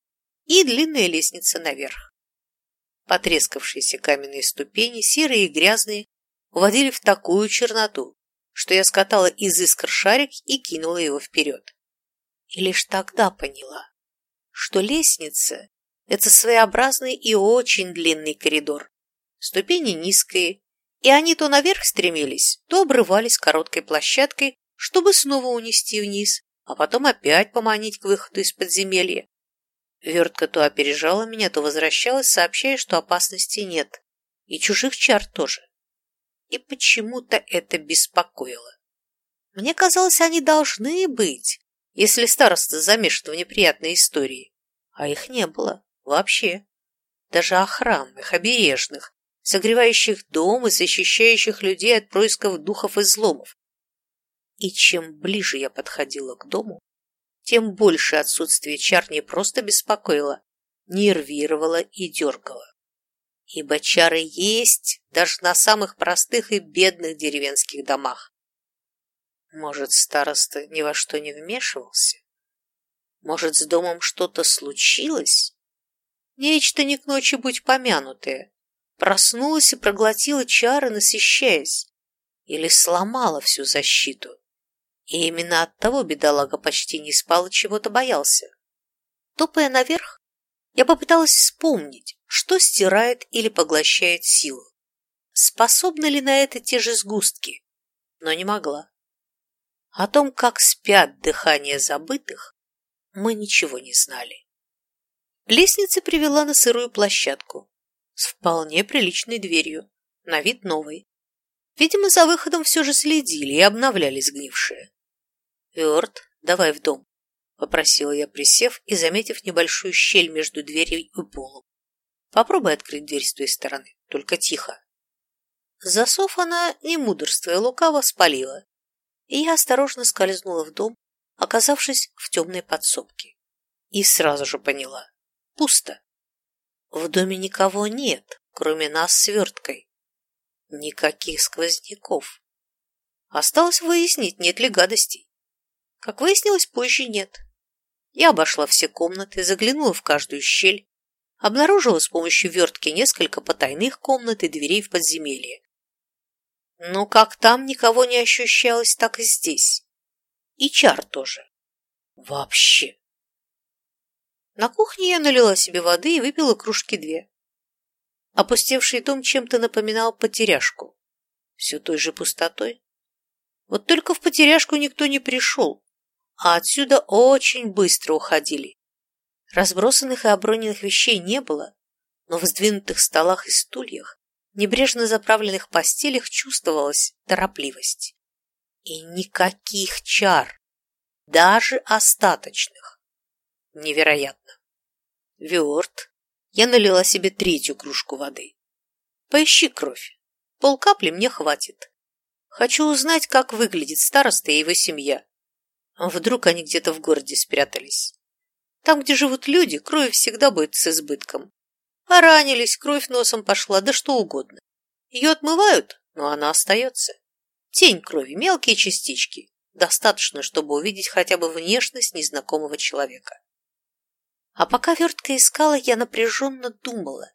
и длинная лестница наверх. Потрескавшиеся каменные ступени, серые и грязные, уводили в такую черноту, что я скатала из искр шарик и кинула его вперед. И лишь тогда поняла, что лестница – это своеобразный и очень длинный коридор, ступени низкие, и они то наверх стремились, то обрывались короткой площадкой, чтобы снова унести вниз, а потом опять поманить к выходу из подземелья. Вертка то опережала меня, то возвращалась, сообщая, что опасности нет. И чужих чар тоже. И почему-то это беспокоило. Мне казалось, они должны быть, если староста замешан в неприятной истории. А их не было. Вообще. Даже охранных, обережных, согревающих дом и защищающих людей от происков духов и зломов. И чем ближе я подходила к дому, тем больше отсутствие чар не просто беспокоило, нервировало и дергало. Ибо чары есть даже на самых простых и бедных деревенских домах. Может, староста ни во что не вмешивался? Может, с домом что-то случилось? Нечто не к ночи будь помянутое. Проснулась и проглотила чары, насыщаясь. Или сломала всю защиту. И именно от того бедолага почти не спал и чего-то боялся. Топая наверх, я попыталась вспомнить, что стирает или поглощает силу. Способны ли на это те же сгустки? Но не могла. О том, как спят дыхание забытых, мы ничего не знали. Лестница привела на сырую площадку с вполне приличной дверью, на вид новой. Видимо, за выходом все же следили и обновляли сгнившие. «Верт, давай в дом», — попросила я, присев и заметив небольшую щель между дверью и полом. «Попробуй открыть дверь с той стороны, только тихо». Засов она, не мудрствуя лукаво, спалила, и я осторожно скользнула в дом, оказавшись в темной подсобке. И сразу же поняла – пусто. В доме никого нет, кроме нас с верткой. Никаких сквозняков. Осталось выяснить, нет ли гадостей. Как выяснилось, позже нет. Я обошла все комнаты, заглянула в каждую щель, обнаружила с помощью вертки несколько потайных комнат и дверей в подземелье, но как там никого не ощущалось, так и здесь. И чар тоже. Вообще. На кухне я налила себе воды и выпила кружки две. Опустевший дом чем-то напоминал потеряшку. Все той же пустотой. Вот только в потеряшку никто не пришел, а отсюда очень быстро уходили. Разбросанных и оброненных вещей не было, но в сдвинутых столах и стульях небрежно заправленных постелях чувствовалась торопливость. И никаких чар, даже остаточных. Невероятно. Виорт, я налила себе третью кружку воды. Поищи кровь. Полкапли мне хватит. Хочу узнать, как выглядит староста и его семья. Вдруг они где-то в городе спрятались. Там, где живут люди, крови всегда будет с избытком. Поранились, кровь носом пошла, да что угодно. Ее отмывают, но она остается. Тень крови, мелкие частички. Достаточно, чтобы увидеть хотя бы внешность незнакомого человека. А пока вертка искала, я напряженно думала.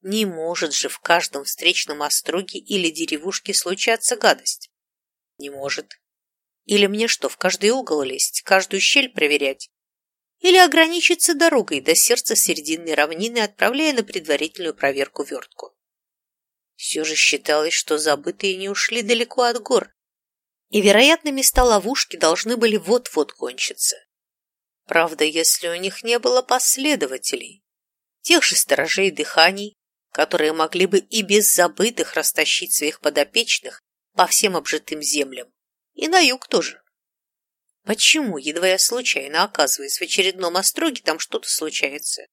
Не может же в каждом встречном остроге или деревушке случаться гадость. Не может. Или мне что, в каждый угол лезть, каждую щель проверять? или ограничиться дорогой до сердца серединной равнины, отправляя на предварительную проверку вертку. Все же считалось, что забытые не ушли далеко от гор, и, вероятно, места ловушки должны были вот-вот кончиться. Правда, если у них не было последователей, тех же сторожей дыханий, которые могли бы и без забытых растащить своих подопечных по всем обжитым землям, и на юг тоже. Почему, едва я случайно оказываюсь в очередном остроге, там что-то случается?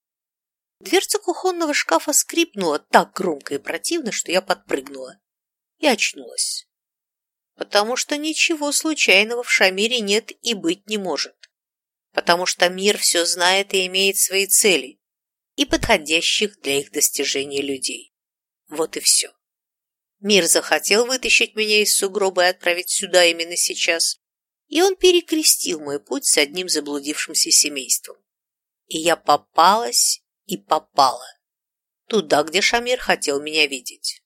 Дверца кухонного шкафа скрипнула так громко и противно, что я подпрыгнула и очнулась. Потому что ничего случайного в Шамире нет и быть не может. Потому что мир все знает и имеет свои цели и подходящих для их достижения людей. Вот и все. Мир захотел вытащить меня из сугроба и отправить сюда именно сейчас, и он перекрестил мой путь с одним заблудившимся семейством. И я попалась и попала. Туда, где Шамир хотел меня видеть.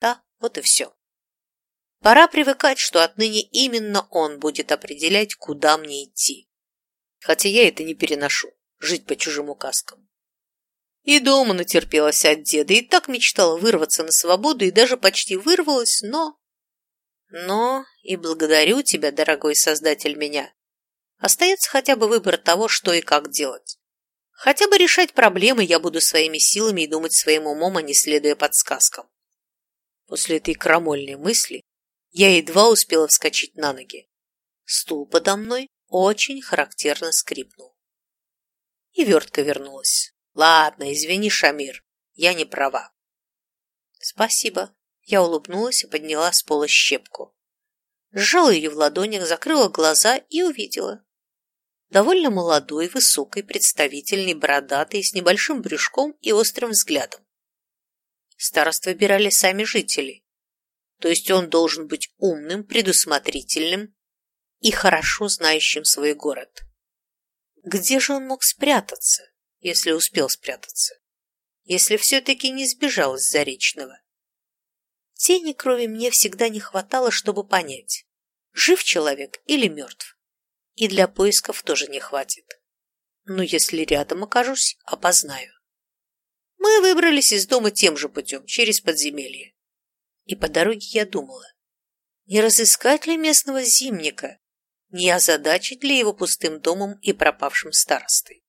Да, вот и все. Пора привыкать, что отныне именно он будет определять, куда мне идти. Хотя я это не переношу, жить по чужим указкам. И дома натерпелась от деда, и так мечтала вырваться на свободу, и даже почти вырвалась, но... Но, и благодарю тебя, дорогой создатель меня, остается хотя бы выбор того, что и как делать. Хотя бы решать проблемы я буду своими силами и думать своим умом, а не следуя подсказкам. После этой крамольной мысли я едва успела вскочить на ноги. Стул подо мной очень характерно скрипнул. И вертка вернулась. Ладно, извини, Шамир, я не права. Спасибо. Я улыбнулась и подняла с пола щепку. Сжала ее в ладонях, закрыла глаза и увидела. Довольно молодой, высокий, представительный, бородатый, с небольшим брюшком и острым взглядом. Старость выбирали сами жители. То есть он должен быть умным, предусмотрительным и хорошо знающим свой город. Где же он мог спрятаться, если успел спрятаться? Если все-таки не сбежал из Заречного? Тени крови мне всегда не хватало, чтобы понять, жив человек или мертв и для поисков тоже не хватит. Но если рядом окажусь, опознаю. Мы выбрались из дома тем же путем, через подземелье. И по дороге я думала, не разыскать ли местного зимника, не озадачить ли его пустым домом и пропавшим старостой.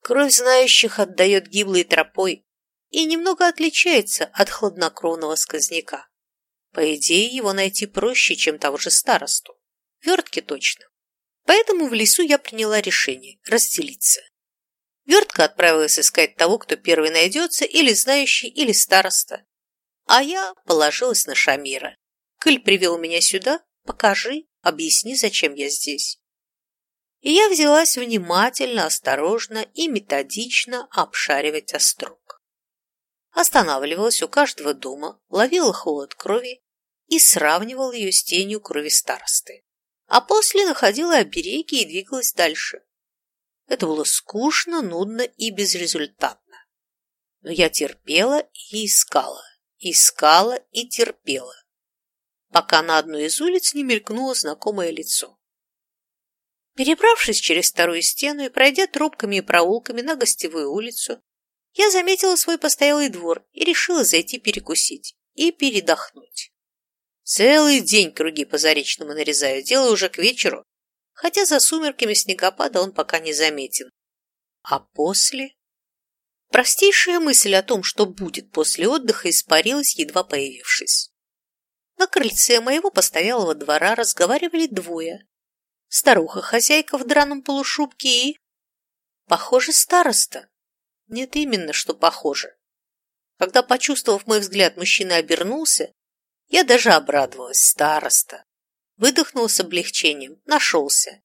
Кровь знающих отдает гиблой тропой и немного отличается от хладнокровного сквозняка. По идее, его найти проще, чем того же старосту. Вертки точно. Поэтому в лесу я приняла решение разделиться. Вертка отправилась искать того, кто первый найдется, или знающий, или староста. А я положилась на Шамира. Кыль привел меня сюда, покажи, объясни, зачем я здесь. И я взялась внимательно, осторожно и методично обшаривать острог. Останавливалась у каждого дома, ловила холод крови и сравнивала ее с тенью крови старосты а после находила обереги и двигалась дальше. Это было скучно, нудно и безрезультатно. Но я терпела и искала, искала и терпела, пока на одну из улиц не мелькнуло знакомое лицо. Перебравшись через вторую стену и пройдя тропками и проулками на гостевую улицу, я заметила свой постоялый двор и решила зайти перекусить и передохнуть. Целый день круги по Заречному нарезаю, делаю уже к вечеру, хотя за сумерками снегопада он пока не заметен. А после? Простейшая мысль о том, что будет после отдыха, испарилась, едва появившись. На крыльце моего постоялого двора разговаривали двое. Старуха-хозяйка в драном полушубке и... Похоже, староста. Нет, именно, что похоже. Когда, почувствовав мой взгляд, мужчина обернулся, я даже обрадовалась, староста. Выдохнул с облегчением, нашелся.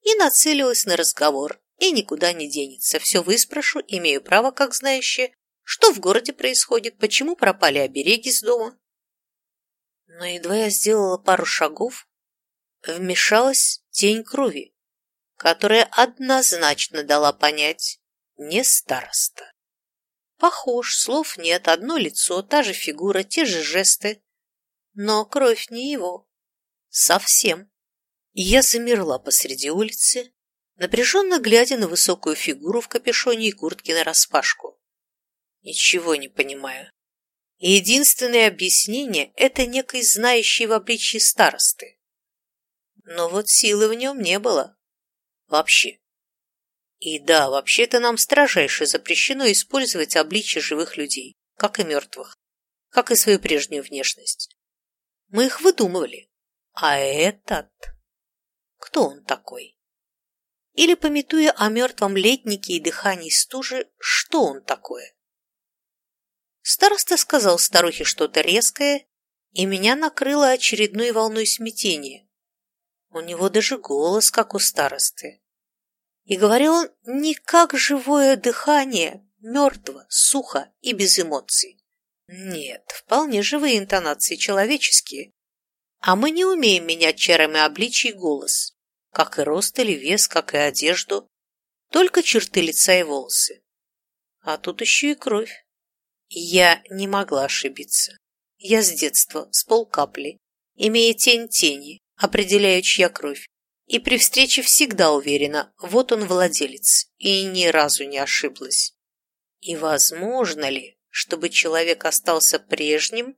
И нацелилась на разговор, и никуда не денется. Все выспрошу, имею право, как знающие, что в городе происходит, почему пропали обереги с дома. Но едва я сделала пару шагов, вмешалась тень крови, которая однозначно дала понять не староста. Похож, слов нет, одно лицо, та же фигура, те же жесты, но кровь не его. Совсем. я замерла посреди улицы, напряженно глядя на высокую фигуру в капюшоне и куртке нараспашку. Ничего не понимаю. Единственное объяснение – это некий знающий в обличье старосты. Но вот силы в нем не было. Вообще. И да, вообще-то нам строжайше запрещено использовать обличье живых людей, как и мертвых, как и свою прежнюю внешность. Мы их выдумывали. А этот... Кто он такой? Или, пометуя о мертвом летнике и дыхании стужи, что он такое? Староста сказал старухе что-то резкое, и меня накрыло очередной волной смятения. У него даже голос, как у старосты. И говорил он не как живое дыхание, мертво, сухо и без эмоций. Нет, вполне живые интонации, человеческие. А мы не умеем менять чарами обличий и голос, как и рост или вес, как и одежду, только черты лица и волосы. А тут еще и кровь. Я не могла ошибиться. Я с детства, с полкапли, имея тень тени, определяю, чья кровь, и при встрече всегда уверена, вот он владелец, и ни разу не ошиблась. И возможно ли, чтобы человек остался прежним,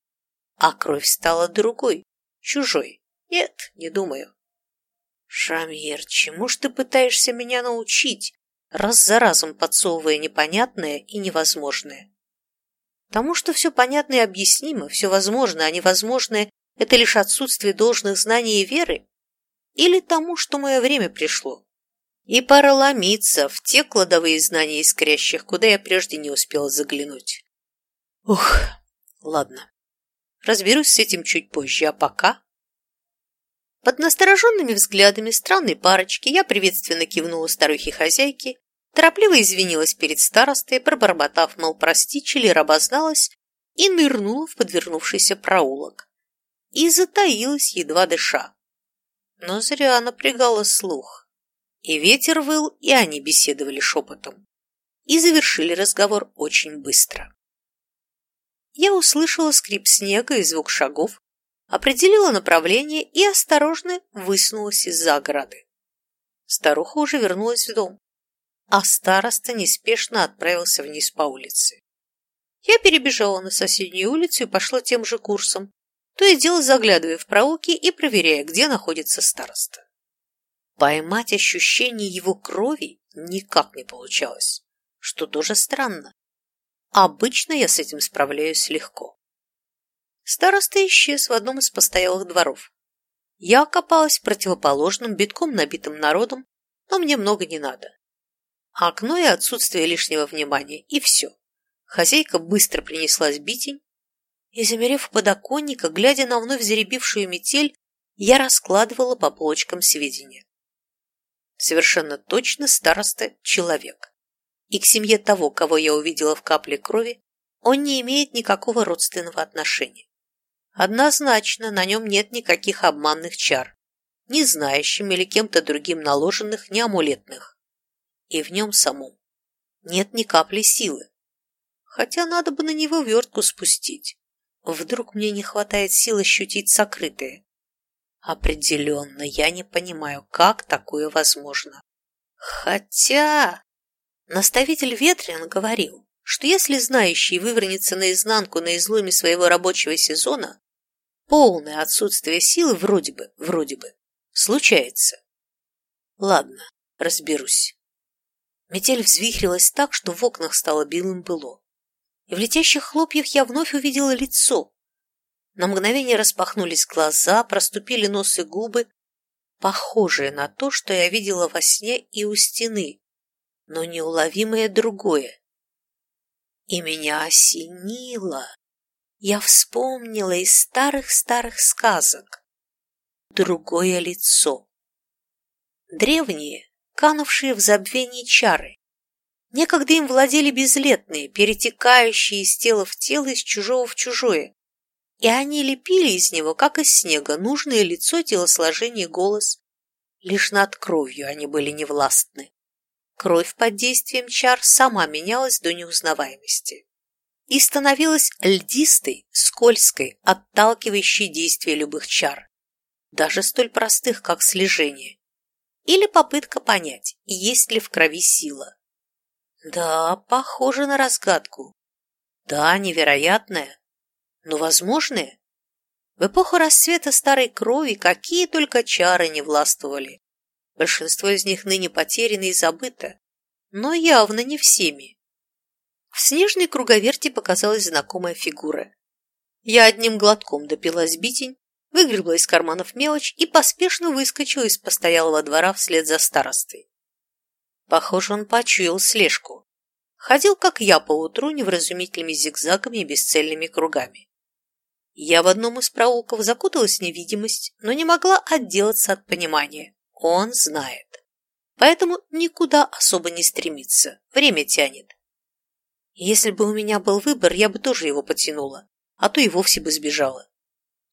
а кровь стала другой, чужой? Нет, не думаю. Шамир, чему ж ты пытаешься меня научить, раз за разом подсовывая непонятное и невозможное? Тому, что все понятно и объяснимо, все возможно, а невозможное – это лишь отсутствие должных знаний и веры? Или тому, что мое время пришло? И пора ломиться в те кладовые знания искрящих, куда я прежде не успела заглянуть. Ух, ладно. Разберусь с этим чуть позже, а пока... Под настороженными взглядами странной парочки я приветственно кивнула старухе-хозяйке, торопливо извинилась перед старостой, пробормотав, мол, прости, Челлер обозналась, и нырнула в подвернувшийся проулок. И затаилась, едва дыша. Но зря напрягала слух. И ветер выл, и они беседовали шепотом. И завершили разговор очень быстро. Я услышала скрип снега и звук шагов, определила направление и осторожно высунулась из-за ограды. Старуха уже вернулась в дом, а староста неспешно отправился вниз по улице. Я перебежала на соседнюю улицу и пошла тем же курсом, то и дело заглядывая в проулки и проверяя, где находится староста. Поймать ощущение его крови никак не получалось, что тоже странно. Обычно я с этим справляюсь легко. Староста исчез в одном из постоялых дворов. Я окопалась в противоположном, битком набитым народом, но мне много не надо. Окно и отсутствие лишнего внимания, и все. Хозяйка быстро принеслась битень, и, замерев у подоконника, глядя на вновь заребившую метель, я раскладывала по полочкам сведения. Совершенно точно староста – человек. И к семье того, кого я увидела в капле крови, он не имеет никакого родственного отношения. Однозначно на нем нет никаких обманных чар, ни знающим или кем-то другим наложенных, ни амулетных. И в нем самом нет ни капли силы. Хотя надо бы на него вертку спустить. Вдруг мне не хватает сил ощутить сокрытое. Определенно, я не понимаю, как такое возможно. Хотя... Наставитель Ветрин говорил, что если знающий вывернется наизнанку на изломе своего рабочего сезона, Полное отсутствие силы вроде бы, вроде бы, случается. Ладно, разберусь. Метель взвихрилась так, что в окнах стало белым было. И в летящих хлопьях я вновь увидела лицо. На мгновение распахнулись глаза, проступили нос и губы, похожие на то, что я видела во сне и у стены, но неуловимое другое. И меня осенило я вспомнила из старых-старых сказок другое лицо. Древние, канувшие в забвении чары. Некогда им владели безлетные, перетекающие из тела в тело, из чужого в чужое. И они лепили из него, как из снега, нужное лицо, телосложение, голос. Лишь над кровью они были невластны. Кровь под действием чар сама менялась до неузнаваемости и становилась льдистой, скользкой, отталкивающей действия любых чар, даже столь простых, как слежение, или попытка понять, есть ли в крови сила. Да, похоже на разгадку. Да, невероятная, но возможная. В эпоху расцвета старой крови какие только чары не властвовали. Большинство из них ныне потеряно и забыто, но явно не всеми. В снежной круговерти показалась знакомая фигура. Я одним глотком допила сбитень, выгребла из карманов мелочь и поспешно выскочила из постоялого двора вслед за старостой. Похоже, он почуял слежку. Ходил, как я, поутру невразумительными зигзагами и бесцельными кругами. Я в одном из проулков закуталась в невидимость, но не могла отделаться от понимания. Он знает. Поэтому никуда особо не стремится. Время тянет. Если бы у меня был выбор, я бы тоже его потянула, а то и вовсе бы сбежала.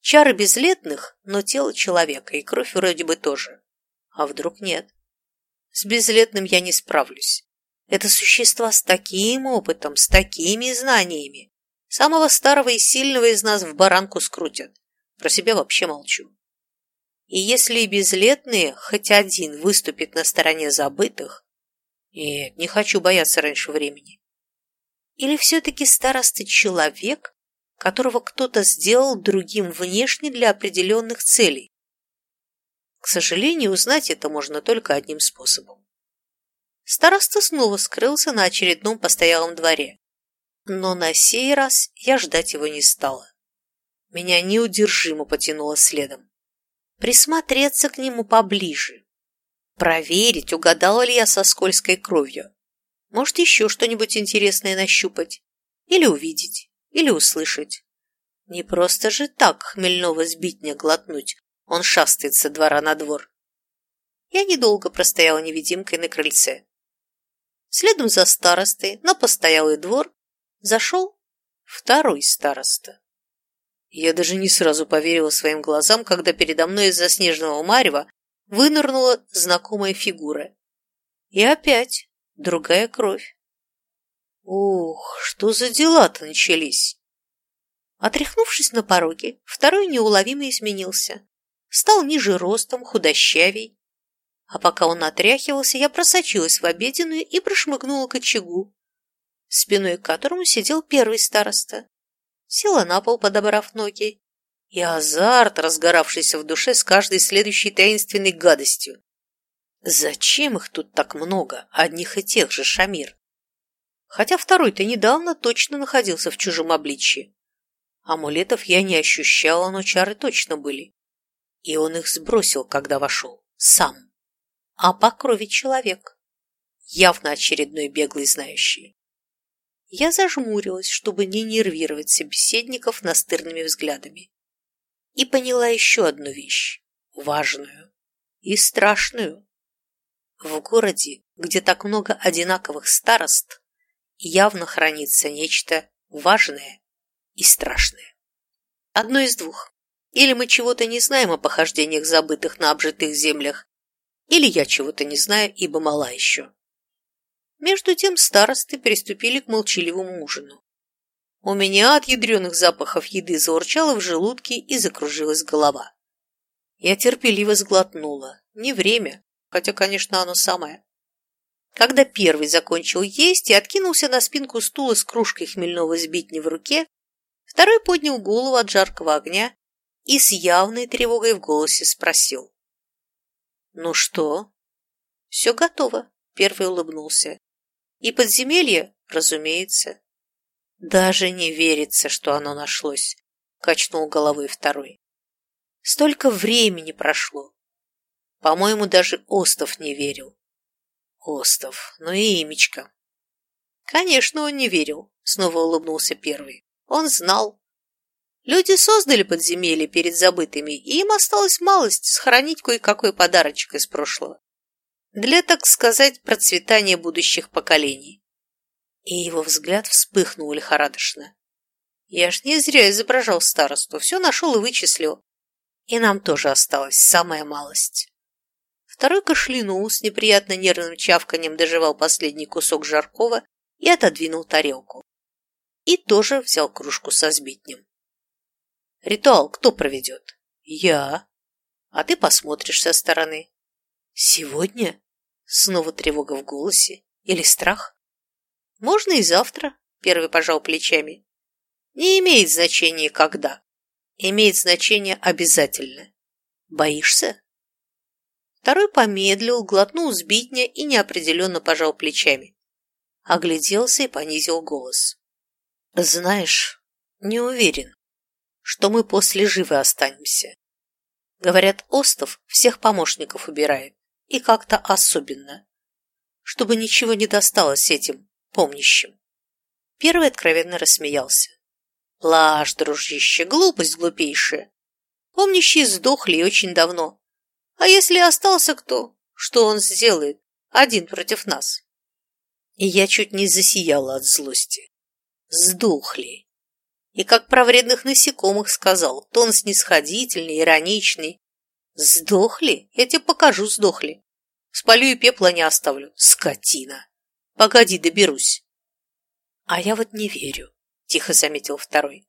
Чары безлетных, но тело человека, и кровь вроде бы тоже. А вдруг нет? С безлетным я не справлюсь. Это существа с таким опытом, с такими знаниями. Самого старого и сильного из нас в баранку скрутят. Про себя вообще молчу. И если и безлетные, хоть один выступит на стороне забытых... Нет, не хочу бояться раньше времени. Или все-таки староста человек, которого кто-то сделал другим внешне для определенных целей? К сожалению, узнать это можно только одним способом. Староста снова скрылся на очередном постоялом дворе. Но на сей раз я ждать его не стала. Меня неудержимо потянуло следом. Присмотреться к нему поближе. Проверить, угадала ли я со скользкой кровью. Может, еще что-нибудь интересное нащупать. Или увидеть, или услышать. Не просто же так хмельного сбитня глотнуть. Он шастает со двора на двор. Я недолго простояла невидимкой на крыльце. Следом за старостой на постоялый двор зашел второй староста. Я даже не сразу поверила своим глазам, когда передо мной из заснеженного марева вынырнула знакомая фигура. И опять другая кровь. Ух, что за дела-то начались? Отряхнувшись на пороге, второй неуловимо изменился. Стал ниже ростом, худощавей. А пока он отряхивался, я просочилась в обеденную и прошмыгнула к очагу, спиной к которому сидел первый староста. Села на пол, подобрав ноги, и азарт, разгоравшийся в душе с каждой следующей таинственной гадостью. Зачем их тут так много, одних и тех же, Шамир? Хотя второй-то недавно точно находился в чужом обличье. Амулетов я не ощущала, но чары точно были. И он их сбросил, когда вошел. Сам. А по крови человек. Явно очередной беглый знающий. Я зажмурилась, чтобы не нервировать собеседников настырными взглядами. И поняла еще одну вещь, важную и страшную. В городе, где так много одинаковых старост, явно хранится нечто важное и страшное. Одно из двух. Или мы чего-то не знаем о похождениях забытых на обжитых землях, или я чего-то не знаю, ибо мала еще. Между тем старосты приступили к молчаливому ужину. У меня от ядреных запахов еды заурчало в желудке и закружилась голова. Я терпеливо сглотнула. Не время, хотя, конечно, оно самое. Когда первый закончил есть и откинулся на спинку стула с кружкой хмельного сбитни в руке, второй поднял голову от жаркого огня и с явной тревогой в голосе спросил. «Ну что?» «Все готово», — первый улыбнулся. И подземелье, разумеется. Даже не верится, что оно нашлось, качнул головой второй. Столько времени прошло. По-моему, даже Остов не верил. Остов, ну и имечко. Конечно, он не верил, снова улыбнулся первый. Он знал. Люди создали подземелье перед забытыми, и им осталась малость сохранить кое-какой подарочек из прошлого для, так сказать, процветания будущих поколений. И его взгляд вспыхнул лихорадочно. Я ж не зря изображал старосту, все нашел и вычислил. И нам тоже осталась самая малость. Второй кашлянул, с неприятно нервным чавканием доживал последний кусок жаркого и отодвинул тарелку. И тоже взял кружку со сбитнем. Ритуал кто проведет? Я. А ты посмотришь со стороны. Сегодня? Снова тревога в голосе. Или страх? Можно и завтра, первый пожал плечами. Не имеет значения когда. Имеет значение обязательно. Боишься? Второй помедлил, глотнул сбитня и неопределенно пожал плечами. Огляделся и понизил голос. Знаешь, не уверен, что мы после живы останемся. Говорят, Остов всех помощников убирает и как-то особенно, чтобы ничего не досталось этим помнящим. Первый откровенно рассмеялся. Лаж, дружище, глупость глупейшая. Помнящие сдохли очень давно. А если остался кто, что он сделает один против нас? И я чуть не засияла от злости. Сдохли. И как про вредных насекомых сказал, тон снисходительный, ироничный. Сдохли? Я тебе покажу, сдохли. Спалю и пепла не оставлю. Скотина! Погоди, доберусь. А я вот не верю, тихо заметил второй.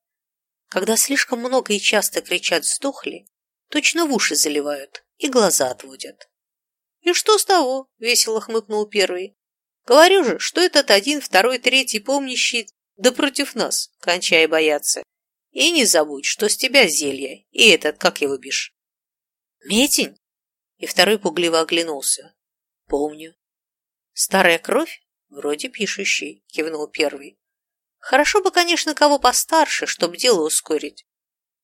Когда слишком много и часто кричат «сдохли», точно в уши заливают и глаза отводят. «И что с того?» — весело хмыкнул первый. Говорю же, что этот один, второй, третий помнящий, да против нас, кончай бояться. И не забудь, что с тебя зелье, и этот, как его бишь. Метень? И второй пугливо оглянулся. Помню. Старая кровь? Вроде пишущий, кивнул первый. Хорошо бы, конечно, кого постарше, чтобы дело ускорить.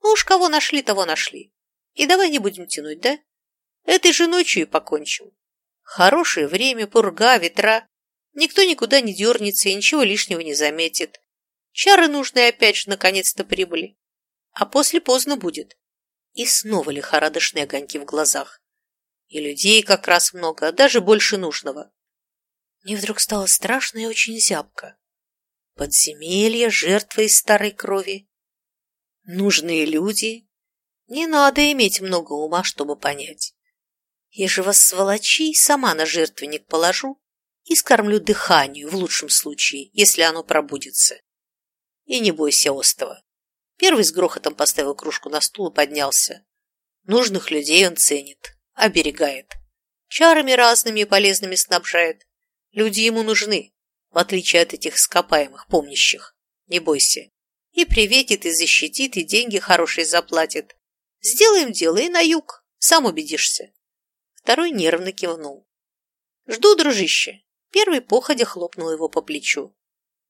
Ну уж кого нашли, того нашли. И давай не будем тянуть, да? Этой же ночью и покончим. Хорошее время, пурга, ветра. Никто никуда не дернется и ничего лишнего не заметит. Чары нужные опять же наконец-то прибыли. А после поздно будет. И снова лихорадочные огоньки в глазах. И людей как раз много, даже больше нужного. Мне вдруг стало страшно и очень зябко. Подземелье, жертвы из старой крови. Нужные люди. Не надо иметь много ума, чтобы понять. Я же вас, сволочей, сама на жертвенник положу и скормлю дыханию, в лучшем случае, если оно пробудется. И не бойся остова. Первый с грохотом поставил кружку на стул и поднялся. Нужных людей он ценит, оберегает. Чарами разными и полезными снабжает. Люди ему нужны, в отличие от этих скопаемых, помнящих. Не бойся. И приветит, и защитит, и деньги хорошие заплатит. Сделаем дело и на юг, сам убедишься. Второй нервно кивнул. «Жду, дружище!» Первый походя хлопнул его по плечу.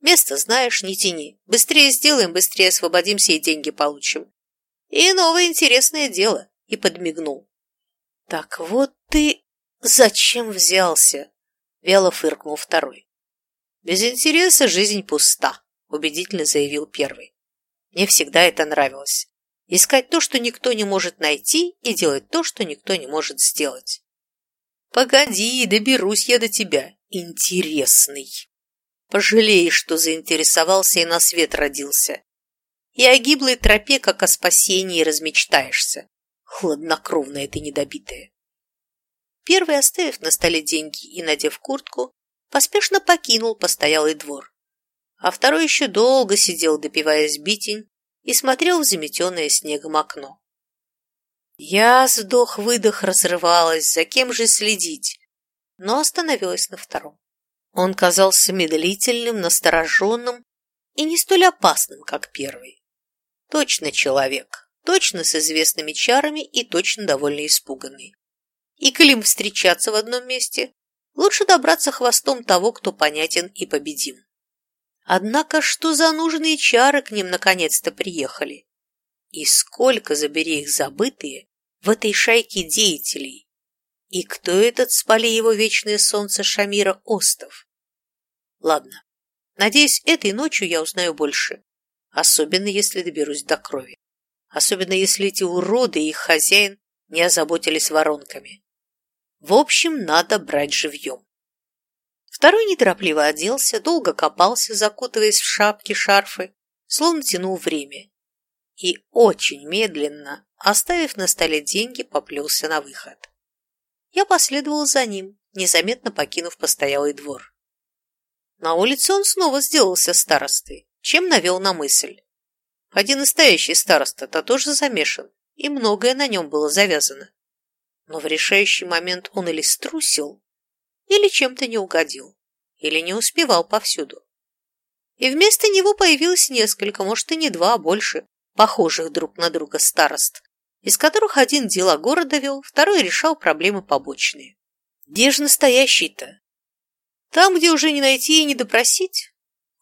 «Место знаешь, не тяни. Быстрее сделаем, быстрее освободимся и деньги получим. И новое интересное дело!» И подмигнул. «Так вот ты зачем взялся?» Вяло фыркнул второй. «Без интереса жизнь пуста», убедительно заявил первый. Мне всегда это нравилось. Искать то, что никто не может найти, и делать то, что никто не может сделать. Погоди, доберусь я до тебя, интересный. Пожалеешь, что заинтересовался и на свет родился. И о гиблой тропе, как о спасении, размечтаешься. Хладнокровная ты недобитая. Первый, оставив на столе деньги и надев куртку, поспешно покинул постоялый двор. А второй еще долго сидел, допивая сбитень, и смотрел в заметенное снегом окно. Я вздох-выдох разрывалась, за кем же следить, но остановилась на втором. Он казался медлительным, настороженным и не столь опасным, как первый. Точно человек, точно с известными чарами и точно довольно испуганный. И Клим встречаться в одном месте, лучше добраться хвостом того, кто понятен и победим. Однако что за нужные чары к ним наконец-то приехали? И сколько, забери их забытые, в этой шайке деятелей? И кто этот, спали его вечное солнце Шамира Остов? Ладно, надеюсь, этой ночью я узнаю больше, особенно если доберусь до крови. Особенно если эти уроды и их хозяин не озаботились воронками. В общем, надо брать живьем. Второй неторопливо оделся, долго копался, закутываясь в шапки, шарфы, словно тянул время. И очень медленно, оставив на столе деньги, поплелся на выход. Я последовал за ним, незаметно покинув постоялый двор. На улице он снова сделался старостой, чем навел на мысль. Один настоящий староста-то тоже замешан, и многое на нем было завязано но в решающий момент он или струсил, или чем-то не угодил, или не успевал повсюду. И вместо него появилось несколько, может и не два, а больше, похожих друг на друга старост, из которых один дела города вел, второй решал проблемы побочные. Где же настоящий-то? Там, где уже не найти и не допросить?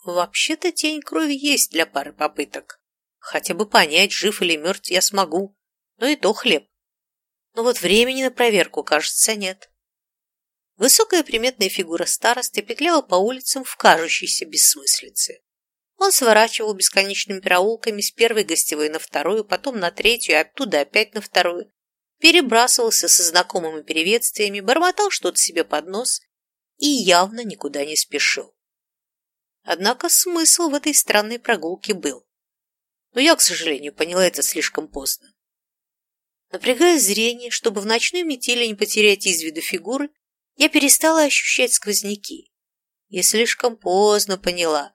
Вообще-то тень крови есть для пары попыток. Хотя бы понять, жив или мертв я смогу, но и то хлеб но вот времени на проверку, кажется, нет. Высокая приметная фигура старосты петляла по улицам в кажущейся бессмыслице. Он сворачивал бесконечными проулками с первой гостевой на вторую, потом на третью, и оттуда опять на вторую. Перебрасывался со знакомыми приветствиями, бормотал что-то себе под нос и явно никуда не спешил. Однако смысл в этой странной прогулке был. Но я, к сожалению, поняла это слишком поздно. Напрягая зрение, чтобы в ночной метели не потерять из виду фигуры, я перестала ощущать сквозняки. Я слишком поздно поняла,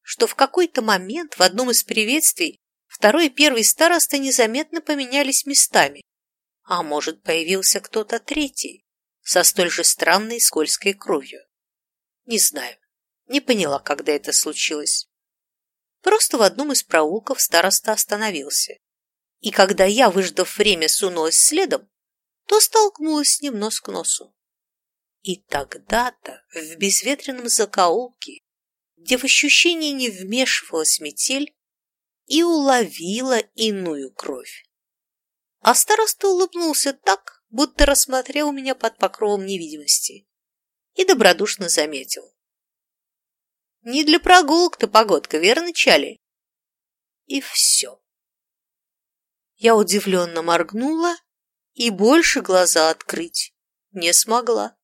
что в какой-то момент в одном из приветствий второй и первый староста незаметно поменялись местами, а может, появился кто-то третий, со столь же странной скользкой кровью. Не знаю, не поняла, когда это случилось. Просто в одном из проулков староста остановился. И когда я, выждав время, сунулась следом, то столкнулась с ним нос к носу. И тогда-то, в безветренном закоулке, где в ощущении не вмешивалась метель, и уловила иную кровь. А староста улыбнулся так, будто рассмотрел меня под покровом невидимости, и добродушно заметил. «Не для прогулок-то погодка, верно, Чали?» И все. Я удивленно моргнула и больше глаза открыть не смогла.